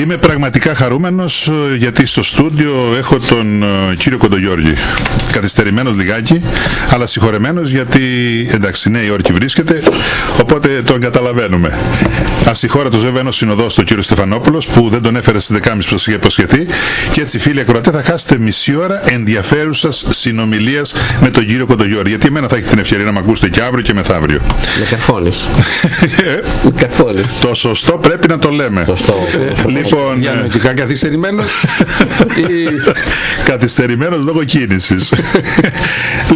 Είμαι πραγματικά χαρούμενος ε, γιατί στο στούντιο έχω τον ε, κύριο Κοντογιώργη. Καθυστερημένος λιγάκι, αλλά συγχωρεμένος γιατί εντάξει Νέα Υόρκη βρίσκεται, οπότε τον καταλαβαίνουμε. Ασυγχώρετος βέβαια είναι ο συνοδός του κύριο Στεφανόπουλος που δεν τον έφερε στις 10.30 που σας είχε υποσχεθεί και έτσι φίλοι ακροατές θα χάσετε μισή ώρα ενδιαφέρουσας συνομιλίας με τον κύριο Κοντογιώργη γιατί εμένα θα έχει την ευκαιρία να με ακούσετε και αύριο και μεθαύριο. Με καρφώνεις. Ε, Με καρφώνεις. το σωστό πρέπει να το λέμε. Σωστό. Λοιπόν, Για ε, νοητικά καθυστερημένος. ή... Καθυστερημένος λόγω κίνησης.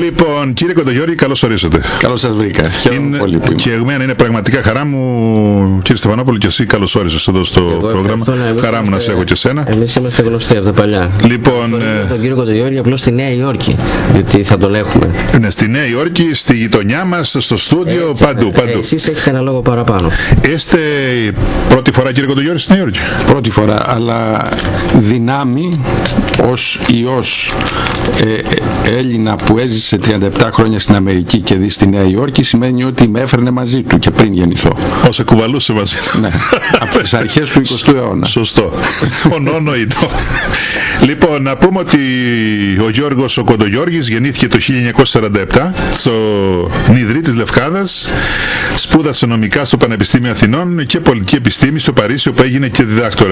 λοιπόν, κύριε Κοντογιώρη, καλώς ορίσατε. Καλώς σας βρήκα. Χαίρομαι Είναι- πολύ που είμαι. και εμένα είναι πραγματικά χαρά μου, κύριε Στεφανόπουλο, και εσύ καλώς όρισες εδώ στο πρόγραμμα. Χαρά μου να σε έχω και εσένα. Εμείς είμαστε γνωστοί από τα παλιά. Λοιπόν, Χωρίς ε, τον κύριο Κοντογιώργη απλώς στη Νέα Υόρκη. Γιατί θα τον έχουμε. είναι στη Νέα Υόρκη, στη γειτονιά μας, στο στούντιο, παντού, παντού. Εσείς έχετε ένα λόγο παραπάνω. Είστε πρώτη φορά, κύριε Κοντογιώρη, στη Νέα Υόρκη. Πρώτη φορά, αλλά δυνάμει ως ιός ε, ε, Έλληνα που έζησε 37 χρόνια στην Αμερική και δει στη Νέα Υόρκη σημαίνει ότι με έφερνε μαζί του και πριν γεννηθώ. Όσο κουβαλούσε μαζί του. ναι, από τις αρχές του 20ου αιώνα. Σωστό. Ονόνοητο. λοιπόν, να πούμε ότι ο Γιώργος ο Κοντογιώργης γεννήθηκε το 1947 στο Νιδρή της Λευκάδας. Σπούδασε νομικά στο Πανεπιστήμιο Αθηνών και πολιτική επιστήμη στο Παρίσι όπου έγινε και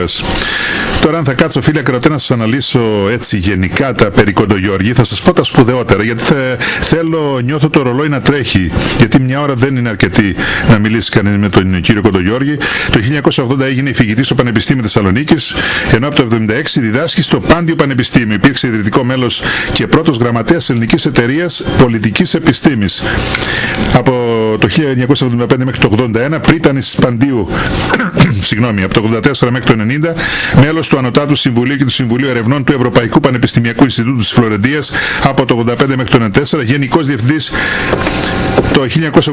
διδάκτορας. Τώρα αν θα κάτσω φίλε ακροατέ να σας αναλύσω έτσι γενικά τα περί Κοντογιώργη θα σας πω τα σπουδαιότερα γιατί θα- θέλω, νιώθω το ρολόι να τρέχει γιατί μια ώρα δεν είναι αρκετή να μιλήσει κανείς με τον κύριο Κοντογιώργη. Το 1980 έγινε φοιτητής στο Πανεπιστήμιο Θεσσαλονίκης, ενώ από το 1976 διδάσκει στο Πάντιο Πανεπιστήμιο. Υπήρξε ιδρυτικό μέλος και πρώτος γραμματέας Ελληνικής Εταιρείας Πολιτικής Επιστήμης. Από το 1975 μέχρι το 81 πρίτανης Παντίου, συγγνώμη, από το 84 μέχρι το 90, μέλος του Ανωτάτου Συμβουλίου και του Συμβουλίου Ερευνών του Ευρωπαϊκού Πανεπιστημιακού Ινστιτούτου της Φλωρεντίας από το 85 μέχρι το 94, Γενικός Διευθυντής το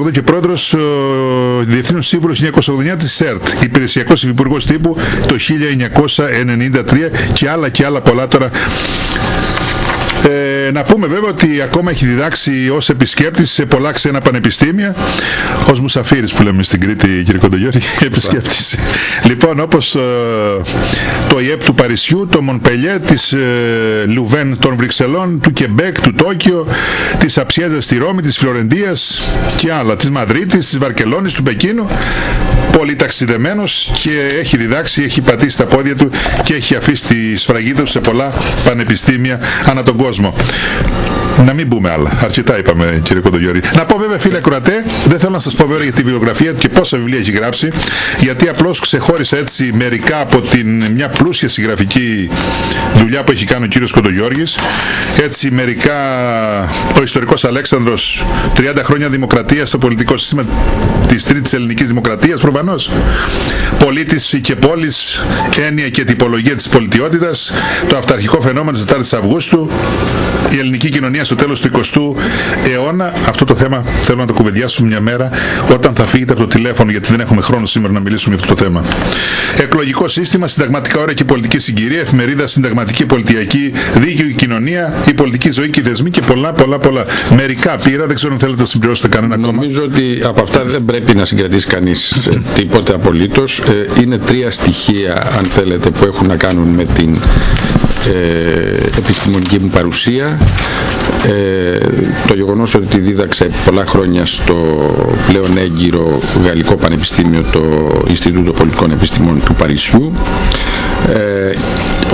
1980 και πρόεδρος ε, Διευθύνων Σύμβουλος 1989 της ΣΕΡΤ, υπηρεσιακός υφυπουργός τύπου το 1993 και άλλα και άλλα πολλά τώρα ε, να πούμε βέβαια ότι ακόμα έχει διδάξει ως επισκέπτης σε πολλά ξένα πανεπιστήμια. Ως Μουσαφίρης που λέμε στην Κρήτη κύριε Κοντογιώρη επισκέπτης. Λοιπόν όπως ε, το ΙΕΠ του Παρισιού το Μονπελιέ της ε, Λουβέν των Βρυξελών του Κεμπέκ, του Τόκιο της Αψιέζας στη Ρώμη, της Φλωρεντίας και άλλα. Της Μαδρίτης, της Βαρκελόνης, του Πεκίνου. Πολύ ταξιδεμένος και έχει διδάξει, έχει πατήσει τα πόδια του και έχει αφήσει τη σφραγίδα του σε πολλά πανεπιστήμια ανά τον κόσμο. mesmo. Να μην πούμε άλλα. Αρκετά είπαμε, κύριε Κοντογιώρη. Να πω βέβαια, φίλε Κροατέ, δεν θέλω να σας πω βέβαια για τη βιογραφία του και πόσα βιβλία έχει γράψει, γιατί απλώς ξεχώρισα έτσι μερικά από την μια πλούσια συγγραφική δουλειά που έχει κάνει ο κύριος Κοντογιώργης. Έτσι, μερικά ο ιστορικός Αλέξανδρος, 30 χρόνια δημοκρατίας στο πολιτικό σύστημα της Τρίτης Ελληνικής Δημοκρατίας, προφανώς. Πολίτης και πόλης, έννοια και τυπολογία της πολιτιότητας, το αυταρχικό φαινόμενο της 4η Αυγούστου, η ελληνική κοινωνία στο τέλος του 20ου αιώνα. Αυτό το θέμα θέλω να το κουβεντιάσουμε μια μέρα όταν θα φύγετε από το τηλέφωνο γιατί δεν έχουμε χρόνο σήμερα να μιλήσουμε για αυτό το θέμα. Εκλογικό σύστημα, συνταγματικά ώρα και πολιτική συγκυρία, εφημερίδα συνταγματική πολιτιακή, δίκαιο και κοινωνία, η πολιτική ζωή και οι δεσμοί και πολλά πολλά πολλά. Μερικά πήρα, δεν ξέρω αν θέλετε να συμπληρώσετε κανένα ακόμα. Νομίζω ότι από αυτά δεν πρέπει να συγκρατήσει κανείς ε, τίποτε απολύτως. Ε, Είναι τρία στοιχεία, αν θέλετε, που έχουν να κάνουν με την ε, επιστημονική μου παρουσία. Ε, το γεγονός ότι δίδαξε πολλά χρόνια στο πλέον έγκυρο Γαλλικό Πανεπιστήμιο, το Ινστιτούτο Πολιτικών Επιστημών του Παρισιού, ε,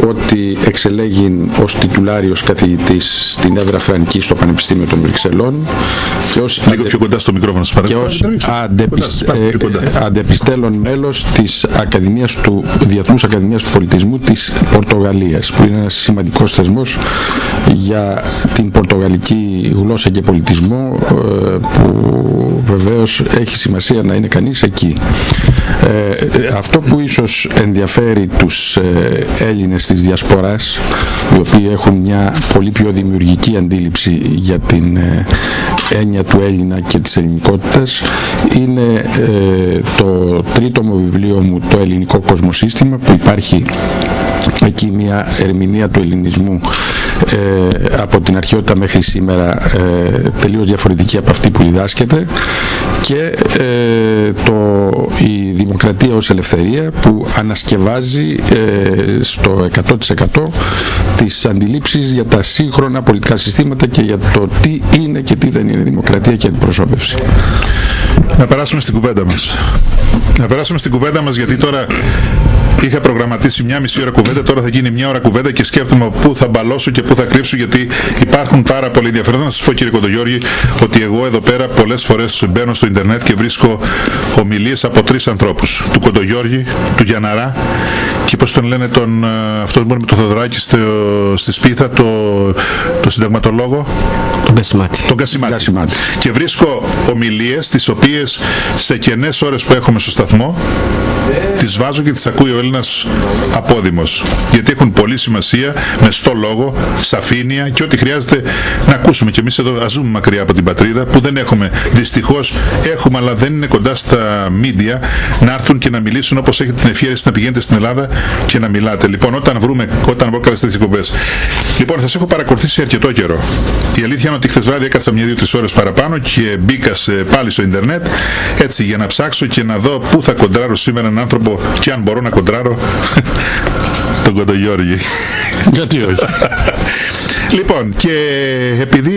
ότι εξελέγει ως τιτουλάριος καθηγητής στην έδρα Φρανική στο Πανεπιστήμιο των Βρυξελών και ως Λίγο πιο κοντά στο μικρόφωνο σας και παρακαλώ. ως Κοντά σας, αντεπισ... πάρα πολύ κοντά. ε, αντεπιστέλων μέλος της Ακαδημίας του Διεθνούς Ακαδημίας του Πολιτισμού της Πορτογαλίας που είναι ένας σημαντικός θεσμός για την πορτογαλική γλώσσα και πολιτισμό ε, που βεβαίως έχει σημασία να είναι κανείς εκεί. Ε, ε, αυτό που ίσως ενδιαφέρει τους ε, Έλληνες της Διασποράς οι οποίοι έχουν μια πολύ πιο δημιουργική αντίληψη για την ε, έννοια του Έλληνα και της ελληνικότητας. Είναι ε, το τρίτο μου βιβλίο μου το ελληνικό κοσμοσύστημα που υπάρχει εκεί μια ερμηνεία του ελληνισμού ε, από την αρχαιότητα μέχρι σήμερα ε, τελείως διαφορετική από αυτή που διδάσκεται και ε, το, η δημοκρατία ως ελευθερία που ανασκευάζει ε, στο 100% τις αντιλήψεις για τα σύγχρονα πολιτικά συστήματα και για το τι είναι και τι δεν είναι δημοκρατία και αντιπροσώπευση. Να περάσουμε στην κουβέντα μας. Να περάσουμε στην κουβέντα μας γιατί τώρα Είχα προγραμματίσει μια μισή ώρα κουβέντα, τώρα θα γίνει μια ώρα κουβέντα και σκέφτομαι πού θα μπαλώσω και πού θα κρύψω γιατί υπάρχουν πάρα πολλοί ενδιαφέροντα. Να σας πω κύριε Κοντογιώργη ότι εγώ εδώ πέρα πολλές φορές μπαίνω στο Ιντερνετ και βρίσκω ομιλίες από τρεις ανθρώπους. Του Κοντογιώργη, του Γιαναρά και πώς τον λένε τον, ε, αυτός με το Θοδωράκι στη Σπίθα, το, το συνταγματολόγο; Τον Κασιμάτη. Τον Κασιμάτη. Και βρίσκω ομιλίες τις οποίες σε κενές ώρες που έχουμε στο σταθμό τις βάζω και τις ακούει ο Έλληνας απόδημος. Γιατί έχουν πολύ σημασία με στο λόγο, σαφήνεια και ό,τι χρειάζεται να ακούσουμε. Και εμείς εδώ ας ζούμε μακριά από την πατρίδα που δεν έχουμε. Δυστυχώς έχουμε αλλά δεν είναι κοντά στα μίντια να έρθουν και να μιλήσουν όπως έχετε την ευχαίρεση να πηγαίνετε στην Ελλάδα και να μιλάτε. Λοιπόν όταν βρούμε, όταν βρω καλές τέτοιες εκπομπές. Λοιπόν σας έχω παρακολουθήσει αρκετό καιρό. Η αλήθεια είναι ότι χθες βράδυ έκατσα μια-δύο-τρεις ώρες παραπάνω και μπήκα σε, πάλι στο ίντερνετ έτσι για να ψάξω και να δω πού θα κοντράρω σήμερα έναν άνθρωπο και αν μπορώ να κοντράρω τον Κοντογιώργη. Γιατί όχι; Λοιπόν, και επειδή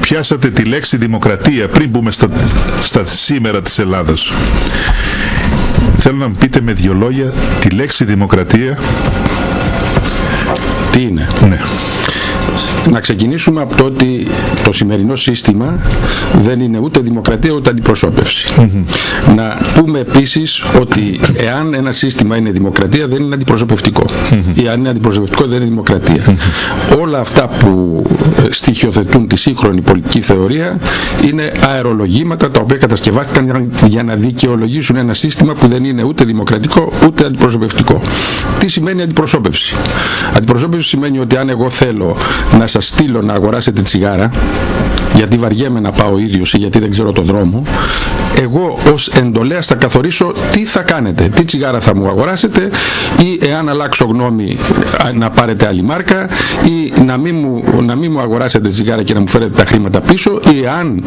πιάσατε τη λέξη δημοκρατία πριν μπούμε στα, στα σήμερα της Ελλάδας, θέλω να μου πείτε με δυο λόγια τη λέξη δημοκρατία. Τι είναι; Ναι. Να ξεκινήσουμε από το ότι το σημερινό σύστημα δεν είναι ούτε δημοκρατία ούτε Να πούμε επίσης ότι εάν ένα σύστημα είναι δημοκρατία δεν είναι αντιπροσωπευτικό. Ή αν είναι αντιπροσωπευτικό δεν είναι δημοκρατία. Όλα αυτά που ε, στοιχειοθετούν τη σύγχρονη πολιτική θεωρία είναι αερολογήματα τα οποία κατασκευάστηκαν για να δικαιολογήσουν ένα σύστημα που δεν είναι ούτε δημοκρατικό ούτε αντιπροσωπευτικό. Τι σημαίνει αντιπροσώπευση; Αντιπροσώπευση σημαίνει ότι αν εγώ θέλω να σας στείλω να αγοράσετε τσιγάρα γιατί βαριέμαι να πάω ίδιος ή γιατί δεν ξέρω το δρόμο εγώ ως εντολέας θα καθορίσω τι θα κάνετε. Τι τσιγάρα θα μου αγοράσετε ή εάν αλλάξω γνώμη να πάρετε άλλη μάρκα ή να μην μου, να μην μου αγοράσετε τσιγάρα και να μου φέρετε τα χρήματα πίσω ή εάν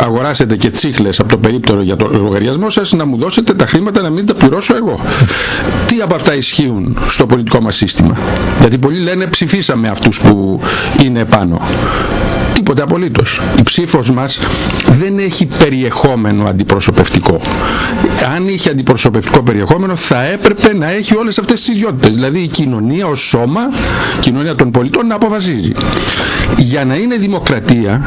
αγοράσετε και τσίχλες από το περίπτερο για το λογαριασμό σας να μου δώσετε τα χρήματα να μην τα πληρώσω εγώ. Τι από αυτά ισχύουν στο πολιτικό μας σύστημα; Γιατί πολλοί λένε ψηφίσαμε αυτούς που είναι πάνω Τίποτε απολύτως. Η ψήφος μας δεν έχει περιεχόμενο αντιπροσωπευτικό. Αν είχε αντιπροσωπευτικό περιεχόμενο θα έπρεπε να έχει όλες αυτές τις ιδιότητες. Δηλαδή η κοινωνία ως σώμα, η κοινωνία των πολιτών να αποφασίζει. Για να είναι δημοκρατία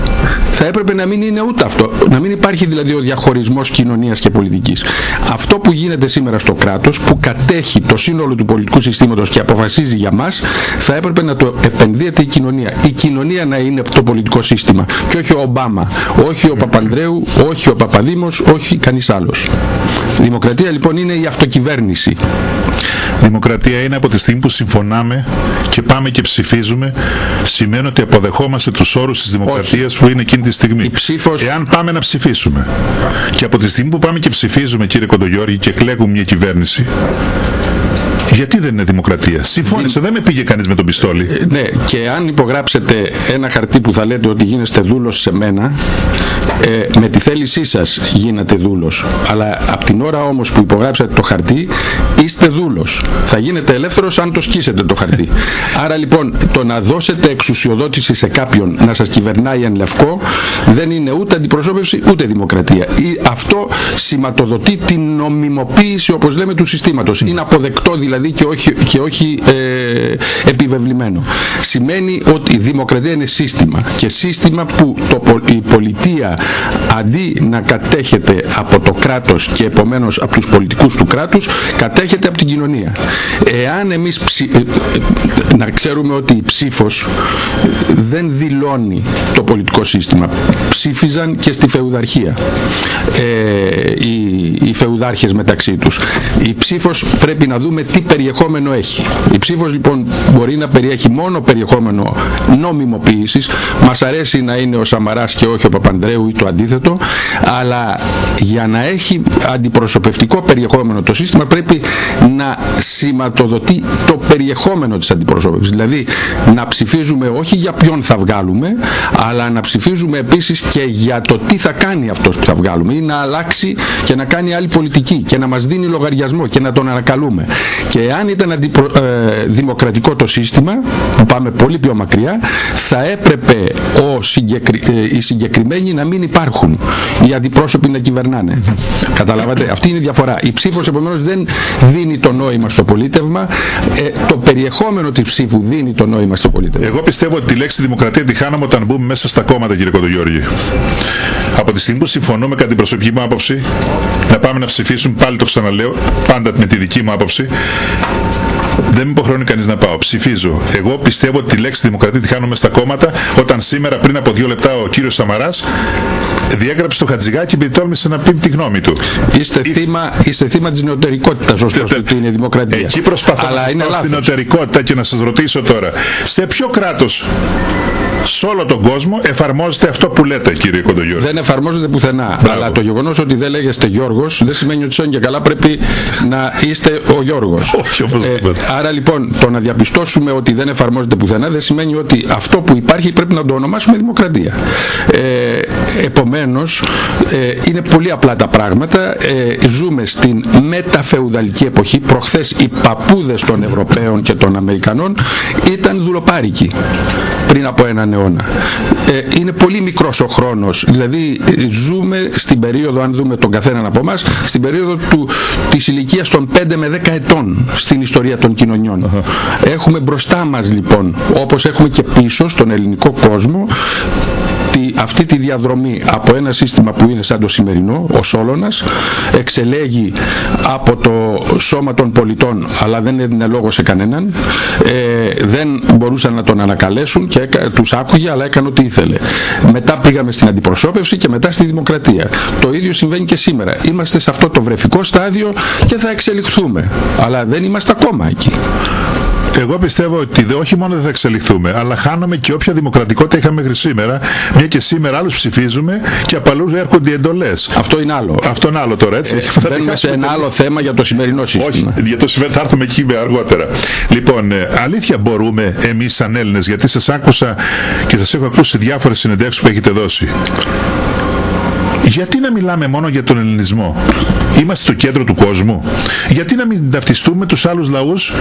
θα έπρεπε να μην είναι ούτε αυτό. Να μην υπάρχει δηλαδή ο διαχωρισμός κοινωνίας και πολιτικής. Αυτό που γίνεται σήμερα στο κράτος, που κατέχει το σύνολο του πολιτικού συστήματος και αποφασίζει για μας, θα έπρεπε να το επενδύεται η κοινωνία. Η κοινωνία να είναι το πολιτικό σύστημα και όχι ο Ομπάμα, όχι ο Παπανδρέου, όχι ο Παπαδήμος, όχι κανείς άλλος. δημοκρατία λοιπόν είναι η αυτοκυβέρνηση. Δημοκρατία είναι από τη στιγμή που συμφωνάμε και πάμε και ψηφίζουμε, σημαίνει ότι αποδεχόμαστε τους όρους της δημοκρατίας που είναι εκείνη τη στιγμή. Ψήφος... Εάν πάμε να ψηφίσουμε και από τη στιγμή που πάμε και ψηφίζουμε κύριε Κοντογιώργη και εκλέγουμε μια κυβέρνηση, γιατί δεν είναι δημοκρατία; Συμφώνησε, δεν με πήγε κανείς με τον πιστόλι. Ε, ναι, και αν υπογράψετε ένα χαρτί που θα λέτε ότι γίνεστε δούλος σε μένα, ε, με τη θέλησή σας γίνατε δούλος. Αλλά από την ώρα όμως που υπογράψατε το χαρτί, είστε δούλος. Θα γίνετε ελεύθερος αν το σκίσετε το χαρτί. Άρα λοιπόν το να δώσετε εξουσιοδότηση σε κάποιον να σας κυβερνάει εν λευκό δεν είναι ούτε αντιπροσώπευση ούτε δημοκρατία. Αυτό σηματοδοτεί την νομιμοποίηση, όπως λέμε, του συστήματος. Είναι αποδεκτό δηλαδή δηλαδή και όχι, και όχι ε, επιβεβλημένο. Σημαίνει ότι η δημοκρατία είναι σύστημα και σύστημα που το, η πολιτεία αντί να κατέχεται από το κράτος και επομένως από τους πολιτικούς του κράτους κατέχεται από την κοινωνία. Εάν εμείς ε, ε, να ξέρουμε ότι η ψήφος δεν δηλώνει το πολιτικό σύστημα. Ψήφιζαν και στη φεουδαρχία ε, οι, οι φεουδάρχες μεταξύ τους. Η ψήφος πρέπει να δούμε τι περιεχόμενο έχει. Η ψήφος λοιπόν μπορεί να περιέχει μόνο περιεχόμενο νόμιμοποίησης. Μας αρέσει να είναι ο Σαμαράς και όχι ο Παπανδρέου ή το αντίθετο, αλλά για να έχει αντιπροσωπευτικό περιεχόμενο το σύστημα πρέπει να σηματοδοτεί το περιεχόμενο της αντιπροσώπευσης. Δηλαδή να ψηφίζουμε όχι για ποιον θα βγάλουμε, αλλά να ψηφίζουμε επίσης και για το τι θα κάνει αυτός που θα βγάλουμε ή να αλλάξει και να κάνει άλλη πολιτική και να μας δίνει λογαριασμό και να τον ανακαλούμε. Και αν ήταν αντιπρο... ε, δημοκρατικό το σύστημα, που πάμε πολύ πιο μακριά, θα έπρεπε ο συγκεκρι... ε, οι συγκεκριμένοι να μην υπάρχουν. Οι αντιπρόσωποι να κυβερνάνε. Καταλάβατε, αυτή είναι η διαφορά. Η ψήφος επομένως δεν δίνει το νόημα στο πολίτευμα, ε, το περιεχόμενο της ψήφου δίνει το νόημα στο πολίτευμα. Εγώ πιστεύω ότι τη λέξη δημοκρατία τη χάναμε όταν μπούμε μέσα στα κόμματα, κύριε Κοντογιώργη. Από τη στιγμή που συμφωνούμε κατά την προσωπική μου άποψη, να πάμε να ψηφίσουμε, πάλι το ξαναλέω, πάντα με τη δική μου άποψη, δεν με υποχρεώνει κανείς να πάω. Ψηφίζω. Εγώ πιστεύω ότι τη λέξη δημοκρατία τη χάνουμε στα κόμματα όταν σήμερα πριν από δύο λεπτά ο κύριος Σαμαράς διέγραψε το Χατζηγάκι επειδή τόλμησε να πει τη γνώμη του. Είστε, θύμα, είστε θύμα της νεωτερικότητας ως προς ότι είναι δημοκρατία. Εκεί προσπαθώ Αλλά να είναι σας πω λάθος. την νεωτερικότητα και να σας ρωτήσω τώρα. Σε ποιο κράτος σε όλο τον κόσμο εφαρμόζεται αυτό που λέτε κύριε Κοντογιώργη. Δεν εφαρμόζεται πουθενά. Αλλά το γεγονός ότι δεν λέγεστε Γιώργος δεν σημαίνει ότι σαν και καλά πρέπει να είστε ο Γιώργος. Όχι, οπωσδήποτε. άρα λοιπόν το να διαπιστώσουμε ότι δεν εφαρμόζεται πουθενά δεν σημαίνει ότι αυτό που υπάρχει πρέπει να το ονομάσουμε δημοκρατία. Ε, επομένως ε, είναι πολύ απλά τα πράγματα. Ε, ζούμε στην μεταφεουδαλική εποχή. Προχθές οι παππούδες των Ευρωπαίων και των Αμερικανών ήταν δουλοπάρικοι πριν από έναν αιώνα. Ε, είναι πολύ μικρός ο χρόνος. Δηλαδή ε, ζούμε στην περίοδο, αν δούμε τον καθέναν από εμάς, στην περίοδο του, της ηλικίας των 5 με 10 ετών στην ιστορία των κοινωνιών. Έχουμε μπροστά μας λοιπόν, όπως έχουμε και πίσω στον ελληνικό κόσμο, τη- αυτή τη διαδρομή από ένα σύστημα που είναι σαν το σημερινό, ο Σόλωνας, εξελέγει από το σώμα των πολιτών, αλλά δεν έδινε λόγο σε κανέναν, ε, δεν μπορούσαν να τον ανακαλέσουν και έκα, τους άκουγε, αλλά έκανε ό,τι ήθελε. Μετά πήγαμε στην αντιπροσώπευση και μετά στη δημοκρατία. Το ίδιο συμβαίνει και σήμερα. Είμαστε σε αυτό το βρεφικό στάδιο και θα εξελιχθούμε. Αλλά δεν είμαστε ακόμα εκεί. Εγώ πιστεύω ότι δε- όχι μόνο δεν θα εξελιχθούμε, αλλά χάνουμε και όποια δημοκρατικότητα είχαμε μέχρι σήμερα, μια και σήμερα άλλους ψηφίζουμε και από αλλού έρχονται οι εντολές. Αυτό είναι άλλο. Αυτό είναι άλλο τώρα, έτσι. Θα τη Μπαίνουμε σε χάσουμε ένα άλλο θέμα για το σημερινό σύστημα. Όχι, για το συμβαίνει θα έρθουμε εκεί αργότερα. Λοιπόν, ε, αλήθεια μπορούμε εμείς σαν Έλληνες, γιατί σας άκουσα και σας έχω ακούσει διάφορες συνεντεύξεις που έχετε δώσει. Γιατί να μιλάμε μόνο για τον ελληνισμό; Είμαστε στο κέντρο του κόσμου. Γιατί να μην ταυτιστούμε τους άλλους λαούς;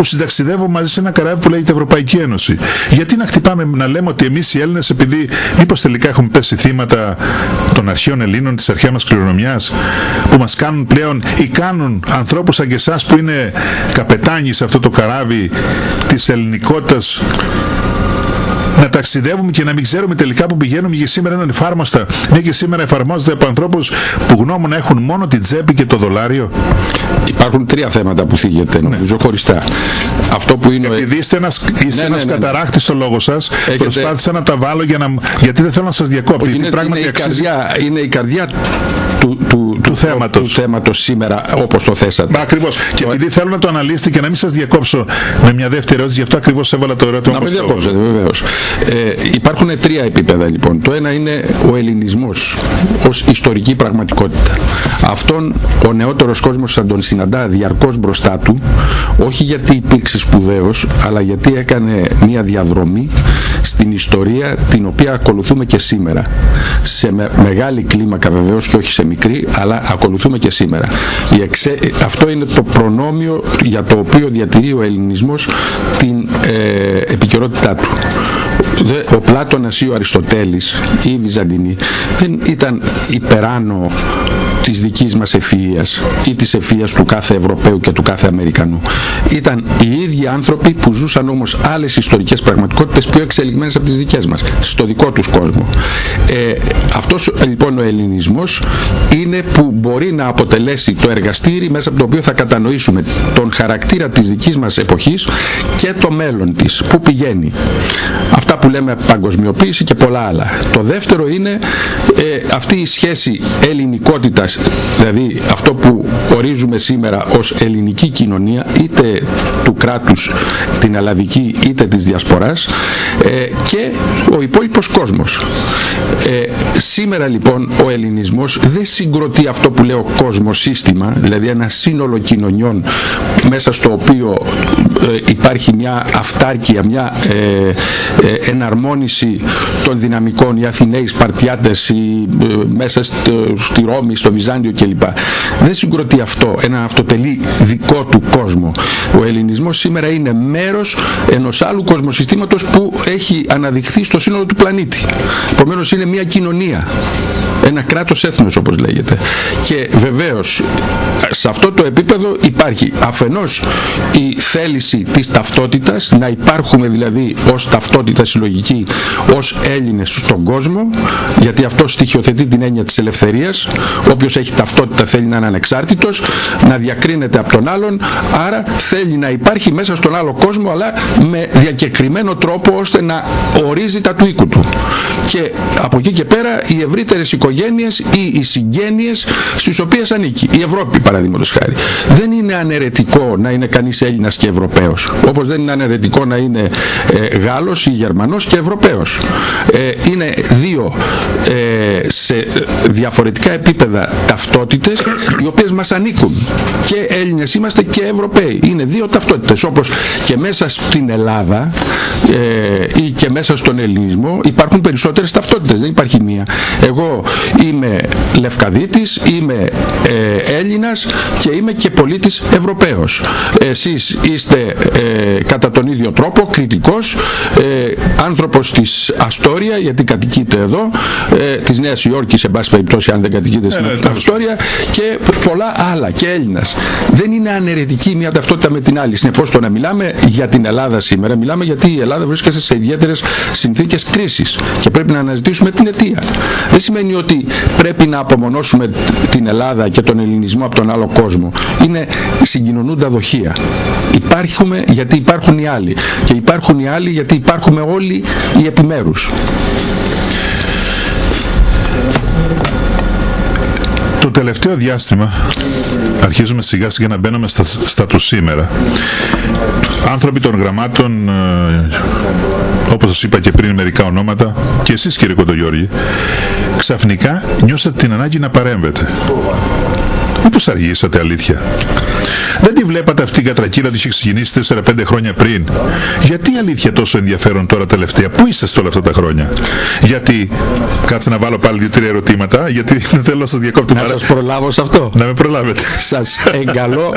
Που συνταξιδεύουν μαζί σε ένα καράβι που λέγεται Ευρωπαϊκή Ένωση. Γιατί να χτυπάμε, να λέμε ότι εμείς οι Έλληνες, επειδή μήπως τελικά έχουμε πέσει θύματα των αρχαίων Ελλήνων, της αρχαία μας κληρονομιάς, που μας κάνουν πλέον ή κάνουν ανθρώπους σαν και εσάς που είναι καπετάνιοι σε αυτό το καράβι της ελληνικότητας να ταξιδεύουμε και να μην ξέρουμε τελικά που πηγαίνουμε και σήμερα είναι εφάρμοστα. Μια και σήμερα εφαρμόζεται από ανθρώπους που γνώμονα έχουν μόνο την τσέπη και το δολάριο. Υπάρχουν τρία θέματα που θίγεται νομίζω χωριστά. Αυτό που είναι ο- Επειδή είστε ένα είστε ναι, ένας ναι, ναι. καταράχτης στο λόγο σας, προσπάθησα να τα βάλω για να, μ- γιατί δεν θέλω να σας διακόπτω. είναι, Γιατί πράγματι είναι, η αξίζει. καρδιά, είναι η καρδιά του, του, του, θέματος. του θέματος σήμερα όπως το θέσατε. Ακριβώς. Και επειδή θέλω να το αναλύσετε και να μην σας διακόψω με μια δεύτερη ερώτηση, γι' αυτό ακριβώς έβαλα το ερώτημα. Να με όπως το διακόψετε βεβαίως. Ε, υπάρχουν τρία επίπεδα λοιπόν. Το ένα είναι ο ελληνισμός ως ιστορική πραγματικότητα. Αυτόν ο νεότερος κόσμος θα τον συναντά διαρκώς μπροστά του, όχι γιατί υπήρξε σπουδαίος, αλλά γιατί έκανε μια διαδρομή στην ιστορία την οποία ακολουθούμε και σήμερα. Σε με- μεγάλη κλίμακα βεβαίως και όχι σε μικρή, αλλά ακολουθούμε και σήμερα. Η εξέ- Αυτό είναι το προνόμιο για το οποίο διατηρεί ο ελληνισμός την ε, επικαιρότητά του. Δε- Ο Πλάτωνας ή ο Αριστοτέλης ή οι Βυζαντινοί δεν ήταν υπεράνω της δικής μας ευφυΐας ή της ευφυΐας του κάθε Ευρωπαίου και του κάθε Αμερικανού. Ήταν οι ίδιοι άνθρωποι που ζούσαν όμως άλλες ιστορικές πραγματικότητες πιο εξελιγμένες από τις δικές μας, στο δικό τους κόσμο. Ε, αυτός λοιπόν ο ελληνισμός είναι που μπορεί να αποτελέσει το εργαστήρι μέσα από το οποίο θα κατανοήσουμε τον χαρακτήρα της δικής μας εποχής και το μέλλον της, πού πηγαίνει; Αυτά που λέμε παγκοσμιοποίηση και πολλά άλλα. Το δεύτερο είναι ε, αυτή η σχέση ελληνικότητας δηλαδή αυτό που ορίζουμε σήμερα ως ελληνική κοινωνία είτε του κράτους την ελλαδική είτε της διασποράς ε, και ο υπόλοιπος κόσμος. Ε, σήμερα λοιπόν ο ελληνισμός δεν συγκροτεί αυτό που λέω κόσμος σύστημα, δηλαδή ένα σύνολο κοινωνιών μέσα στο οποίο ε, υπάρχει μια αυτάρκεια, μια ε, εναρμόνιση των δυναμικών, οι Αθηναίοι Σπαρτιάτες, μέσα στη Ρώμη, στο Βυζάντιο κλπ. Δεν συγκροτεί αυτό ένα αυτοτελή δικό του κόσμο. Ο ελληνισμός σήμερα είναι μέρος ενός άλλου κοσμοσυστήματος που έχει αναδειχθεί στο σύνολο του πλανήτη. Επομένως είναι μια κοινωνία. Ένα κράτος έθνος όπως λέγεται. Και βεβαίως σε αυτό το επίπεδο υπάρχει αφενός η θέληση της ταυτότητας, να υπάρχουμε δηλαδή ως ταυτότητας συλλογική, ως Έλληνες στον κόσμο, γιατί αυτό στοιχειοθετεί την έννοια της ελευθερίας. Όποιος έχει ταυτότητα θέλει να είναι ανεξάρτητος, να διακρίνεται από τον άλλον, άρα θέλει να υπάρχει μέσα στον άλλο κόσμο, αλλά με διακεκριμένο τρόπο ώστε να ορίζει τα του οίκου του. Και από εκεί και πέρα οι ευρύτερες οικογένειες ή οι συγγένειες στις οποίες ανήκει. Η Ευρώπη παραδείγματος χάρη. Δεν είναι αναιρετικό να είναι κανείς Έλληνας και Ευρωπαίος. Όπως δεν είναι αναιρετικό να είναι ε, Γάλλος ή Γερμανός και Ευρωπαίος. Ε, είναι δύο ε, σε διαφορετικά επίπεδα ταυτότητες οι οποίες μας ανήκουν. Και Έλληνες είμαστε και Ευρωπαίοι. Είναι δύο ταυτότητες όπως και μέσα στην Ελλάδα ε, ή και μέσα στον ελληνισμό υπάρχουν περισσότερες ταυτότητες. Δεν υπάρχει μία. Εγώ είμαι Λευκαδίτης, είμαι ε, Έλληνας και είμαι και πολίτης Ευρωπαίος. Εσείς είστε ε, κατά τον ίδιο τρόπο κριτικός, ε, άνθρωπος της Αστόρια γιατί κατοικείτε εδώ, ε, της Νέας Υόρκης σε πάση περιπτώσει αν δεν κατοικείτε στην ε, Αστόρια και πολλά άλλα και Έλληνας. Δεν είναι αναιρετική μια ταυτότητα με την άλλη. Συνεπώς το να μιλάμε για την Ελλάδα σήμερα, μιλάμε γιατί η Ελλάδα βρίσκεται σε ιδιαίτερες συνθήκες κρίσης και πρέπει να αναζητήσουμε την αιτία. Δεν σημαίνει ότι πρέπει να απομονώσουμε την Ελλάδα και τον ελληνισμό από τον άλλο κόσμο. Είναι συγκοινωνούντα δοχεία. Υπάρχουμε γιατί υπάρχουν οι άλλοι και υπάρχουν οι άλλοι γιατί υπάρχουμε όλοι οι επιμέρους. Το τελευταίο διάστημα αρχίζουμε σιγά σιγά να μπαίνουμε στα, στα του σήμερα. Άνθρωποι των γραμμάτων, ε, όπως σας είπα και πριν μερικά ονόματα, και εσείς κύριε Κοντογιώργη, ξαφνικά νιώσατε την ανάγκη να παρέμβετε. Μήπως αργήσατε αλήθεια; Δεν τη βλέπατε αυτή η κατρακύλα που είχε ξεκινήσει 4-5 χρόνια πριν; Γιατί αλήθεια τόσο ενδιαφέρον τώρα τελευταία; Πού είσαστε όλα αυτά τα χρόνια; Γιατί. Κάτσε να βάλω πάλι δύο-τρία ερωτήματα. Γιατί δεν θέλω να σας διακόπτω. Να σας προλάβω σε αυτό. Να με προλάβετε. Σας εγκαλώ,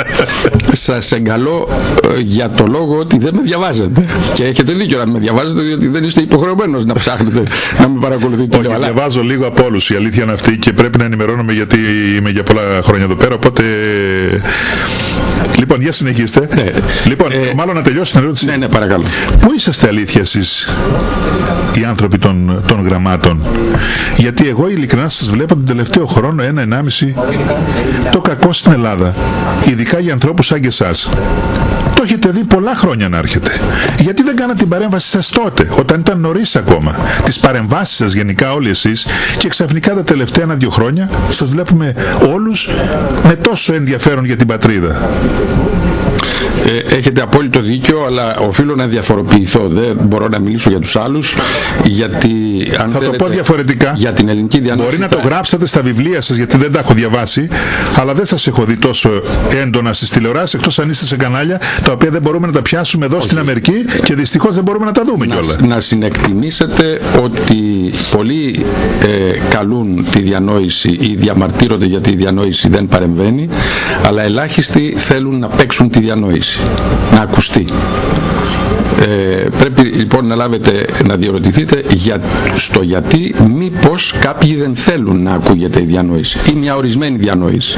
σας εγκαλώ ε, για το λόγο ότι δεν με διαβάζετε. Και έχετε δίκιο να με διαβάζετε, διότι δεν είστε υποχρεωμένος να ψάχνετε να με παρακολουθείτε. Όχι, διαβάζω λίγο από όλους. Η αλήθεια είναι αυτή και πρέπει να ενημερώνομαι γιατί είμαι για πολλά χρόνια εδώ πέρα. Οπότε Λοιπόν, για συνεχίστε. Ναι. Λοιπόν, ε, μάλλον να τελειώσει την ερώτηση. Ναι, ναι, παρακαλώ. Πού είσαστε αλήθεια εσείς οι άνθρωποι των, των γραμμάτων; Γιατί εγώ ειλικρινά σας βλέπω τον τελευταίο χρόνο, ένα-ενάμιση, το κακό στην Ελλάδα. Ειδικά για ανθρώπους σαν και εσάς το έχετε δει πολλά χρόνια να έρχεται. Γιατί δεν κάνατε την παρέμβαση σας τότε, όταν ήταν νωρίς ακόμα; Τις παρεμβάσεις σας γενικά όλοι εσείς και ξαφνικά τα τελευταία ένα-δύο χρόνια σας βλέπουμε όλους με τόσο ενδιαφέρον για την πατρίδα. Ε, έχετε απόλυτο δίκιο, αλλά οφείλω να διαφοροποιηθώ. Δεν μπορώ να μιλήσω για τους άλλους, γιατί αν Θα το πω διαφορετικά. Για την ελληνική διανόηση. Μπορεί να το γράψατε στα βιβλία σας, γιατί δεν τα έχω διαβάσει, αλλά δεν σας έχω δει τόσο έντονα στις τηλεοράσεις, εκτός αν είστε σε κανάλια, τα οποία δεν μπορούμε να τα πιάσουμε εδώ στην Αμερική και δυστυχώς δεν μπορούμε να τα δούμε κιόλας. Να συνεκτιμήσετε ότι πολλοί ε, καλούν τη διανόηση ή διαμαρτύρονται γιατί η διανόηση δεν παρεμβαίνει, αλλά ελάχιστοι θέλουν να παίξουν τη διανόηση, να ακουστεί. Ε, πρέπει λοιπόν να λάβετε να διαρωτηθείτε για, στο γιατί μήπως κάποιοι δεν θέλουν να ακούγεται η διανόηση ή μια ορισμένη διανόηση.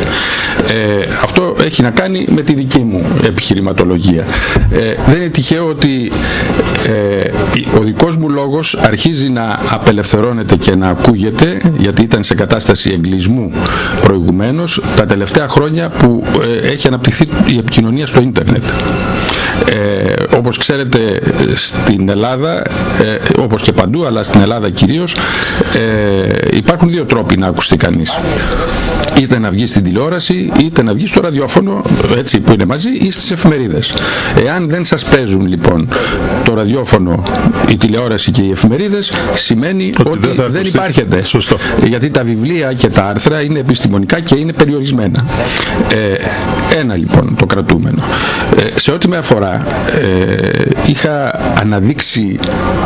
Ε, αυτό έχει να κάνει με τη δική μου επιχειρηματολογία. Ε, δεν είναι τυχαίο ότι ε, ο δικός μου λόγος αρχίζει να απελευθερώνεται και να ακούγεται γιατί ήταν σε κατάσταση εγκλισμού προηγουμένως τα τελευταία χρόνια που έχει αναπτυχθεί η επικοινωνία στο ίντερνετ. Ε, όπως ξέρετε στην Ελλάδα, ε, όπως και παντού, αλλά στην Ελλάδα κυρίως, ε, υπάρχουν δύο τρόποι να ακουστεί κανείς. Είτε να βγει στην τηλεόραση, είτε να βγει στο ραδιόφωνο, έτσι που είναι μαζί, ή στις εφημερίδες. Εάν δεν σας παίζουν λοιπόν το ραδιόφωνο, η τηλεόραση και οι εφημερίδες, σημαίνει ότι, δεν, δεν υπάρχεται. Σωστό. Γιατί τα βιβλία και τα άρθρα είναι επιστημονικά και είναι περιορισμένα. Ε, ένα λοιπόν το κρατούμενο. Ε, σε ό,τι με αφορά, ε, είχα αναδείξει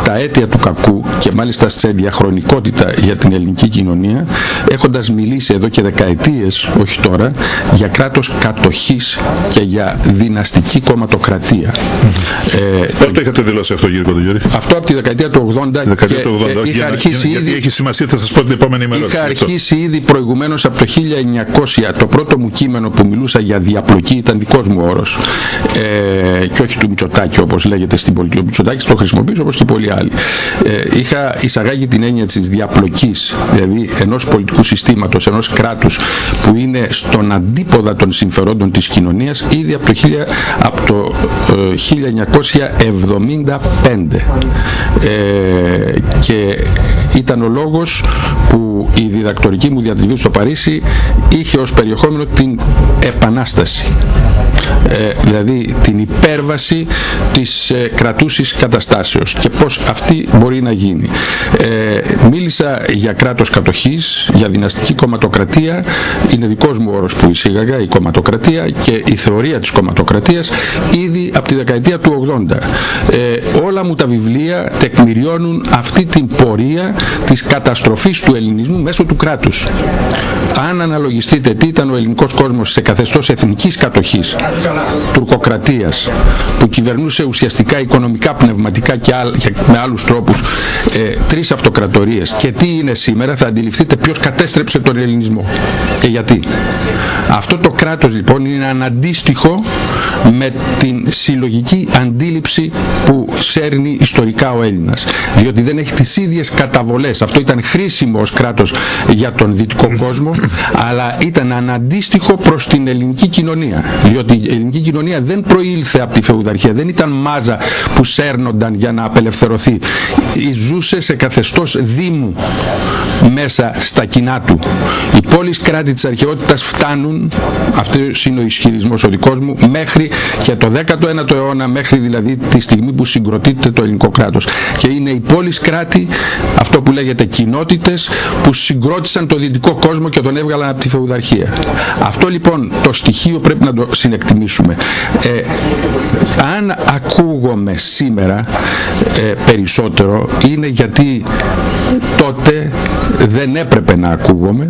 τα αίτια του κακού και μάλιστα σε διαχρονικότητα για την ελληνική κοινωνία, έχοντας μιλήσει εδώ και δεκαετίες, όχι τώρα, για κράτος κατοχής και για δυναστική κομματοκρατία. Ε, Πότε είχατε δηλώσει αυτό κύριε Κοντογιώρη. Αυτό από τη δεκαετία του 80 δεκαετία και, του 80, είχα αρχίσει ήδη, γιατί έχει σημασία, θα σας πω την επόμενη ημέρα. Είχα αρχίσει ήδη προηγουμένως από το 1900, το πρώτο μου κείμενο που μιλούσα για διαπλοκή ήταν δικός μου όρος ε, και όχι του Μητσοτάκη όπως λέγεται στην πολιτική. Ο Μητσοτάκης το χρησιμοποιείς όπως και πολλοί άλλοι. Ε, είχα εισαγάγει την έννοια της διαπλοκής, δηλαδή ενός πολιτικού συστήματος, ενός κράτους που είναι στον αντίποδα των συμφερόντων της κοινωνίας ήδη από το, από το 1975 ε, ε, και ήταν ο λόγος που η διδακτορική μου διατριβή στο Παρίσι είχε ως περιεχόμενο την επανάσταση ε, δηλαδή την υπέρβαση της ε, κρατούσης καταστάσεως και πώς αυτή μπορεί να γίνει. Ε, μίλησα για κράτος κατοχής, για δυναστική κομματοκρατία, είναι δικός μου όρος που εισήγαγα η κομματοκρατία και η θεωρία της κομματοκρατίας ήδη από τη δεκαετία του 80. Ε, όλα μου τα βιβλία τεκμηριώνουν αυτή την πορεία της καταστροφής του ελληνισμού μέσω του κράτους. Αν αναλογιστείτε τι ήταν ο ελληνικός κόσμος σε καθεστώς εθνικής κατοχής τουρκοκρατίας που κυβερνούσε ουσιαστικά οικονομικά, πνευματικά και, με άλλους τρόπους ε, τρεις αυτοκρατορίες και τι είναι σήμερα θα αντιληφθείτε ποιος κατέστρεψε τον ελληνισμό και γιατί. Αυτό το κράτος λοιπόν είναι αναντίστοιχο με την συλλογική αντίληψη που σέρνει ιστορικά ο Έλληνας. Διότι δεν έχει τις ίδιες καταβολές. Αυτό ήταν χρήσιμο ως κράτος για τον δυτικό κόσμο αλλά ήταν αναντίστοιχο προς την ελληνική κοινωνία. Διότι η ελληνική κοινωνία δεν προήλθε από τη φεουδαρχία. Δεν ήταν μάζα που σέρνονταν για να απελευθερωθεί. Ζούσε σε καθεστώς δήμου μέσα στα κοινά του. Οι πόλεις κράτη της αρχαιότητας φτάνουν αυτός είναι ο ισχυρισμός ο δικός μου μέχρι και το 19ο αιώνα μέχρι δηλαδή τη στιγμή που συγκροτείται το ελληνικό κράτος. Και είναι οι πόλεις κράτη αυτό που λέγεται κοινότητες που συγκρότησαν το δυτικό κόσμο και τον έβγαλαν από τη φεουδαρχία. Αυτό λοιπόν το στοιχείο πρέπει να το συνεκτιμήσουμε. Ε, αν ακούγομαι σήμερα ε, περισσότερο είναι γιατί τότε δεν έπρεπε να ακούγομαι.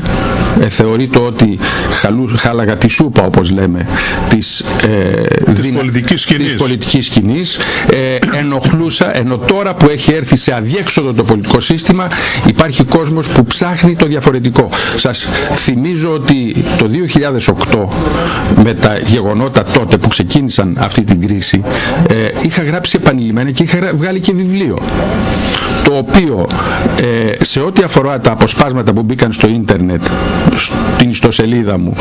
Ε, θεωρείται ότι χαλού, χάλαγα τη σούπα όπως λέμε της, ε, της πολιτικής σκηνής, της πολιτικής σκηνής ε, ενοχλούσα ενώ τώρα που έχει έρθει σε αδιέξοδο το πολιτικό σύστημα υπάρχει κόσμος που ψάχνει το διαφορετικό. Σας θυμίζω ότι το 2008 με τα γεγονότα τότε που ξεκίνησαν αυτή την κρίση ε, είχα γράψει επανειλημμένα και είχα βγάλει και βιβλίο το οποίο ε, σε ό,τι αφορά τα αποσπάσματα που μπήκαν στο ίντερνετ στην ιστοσελίδα μου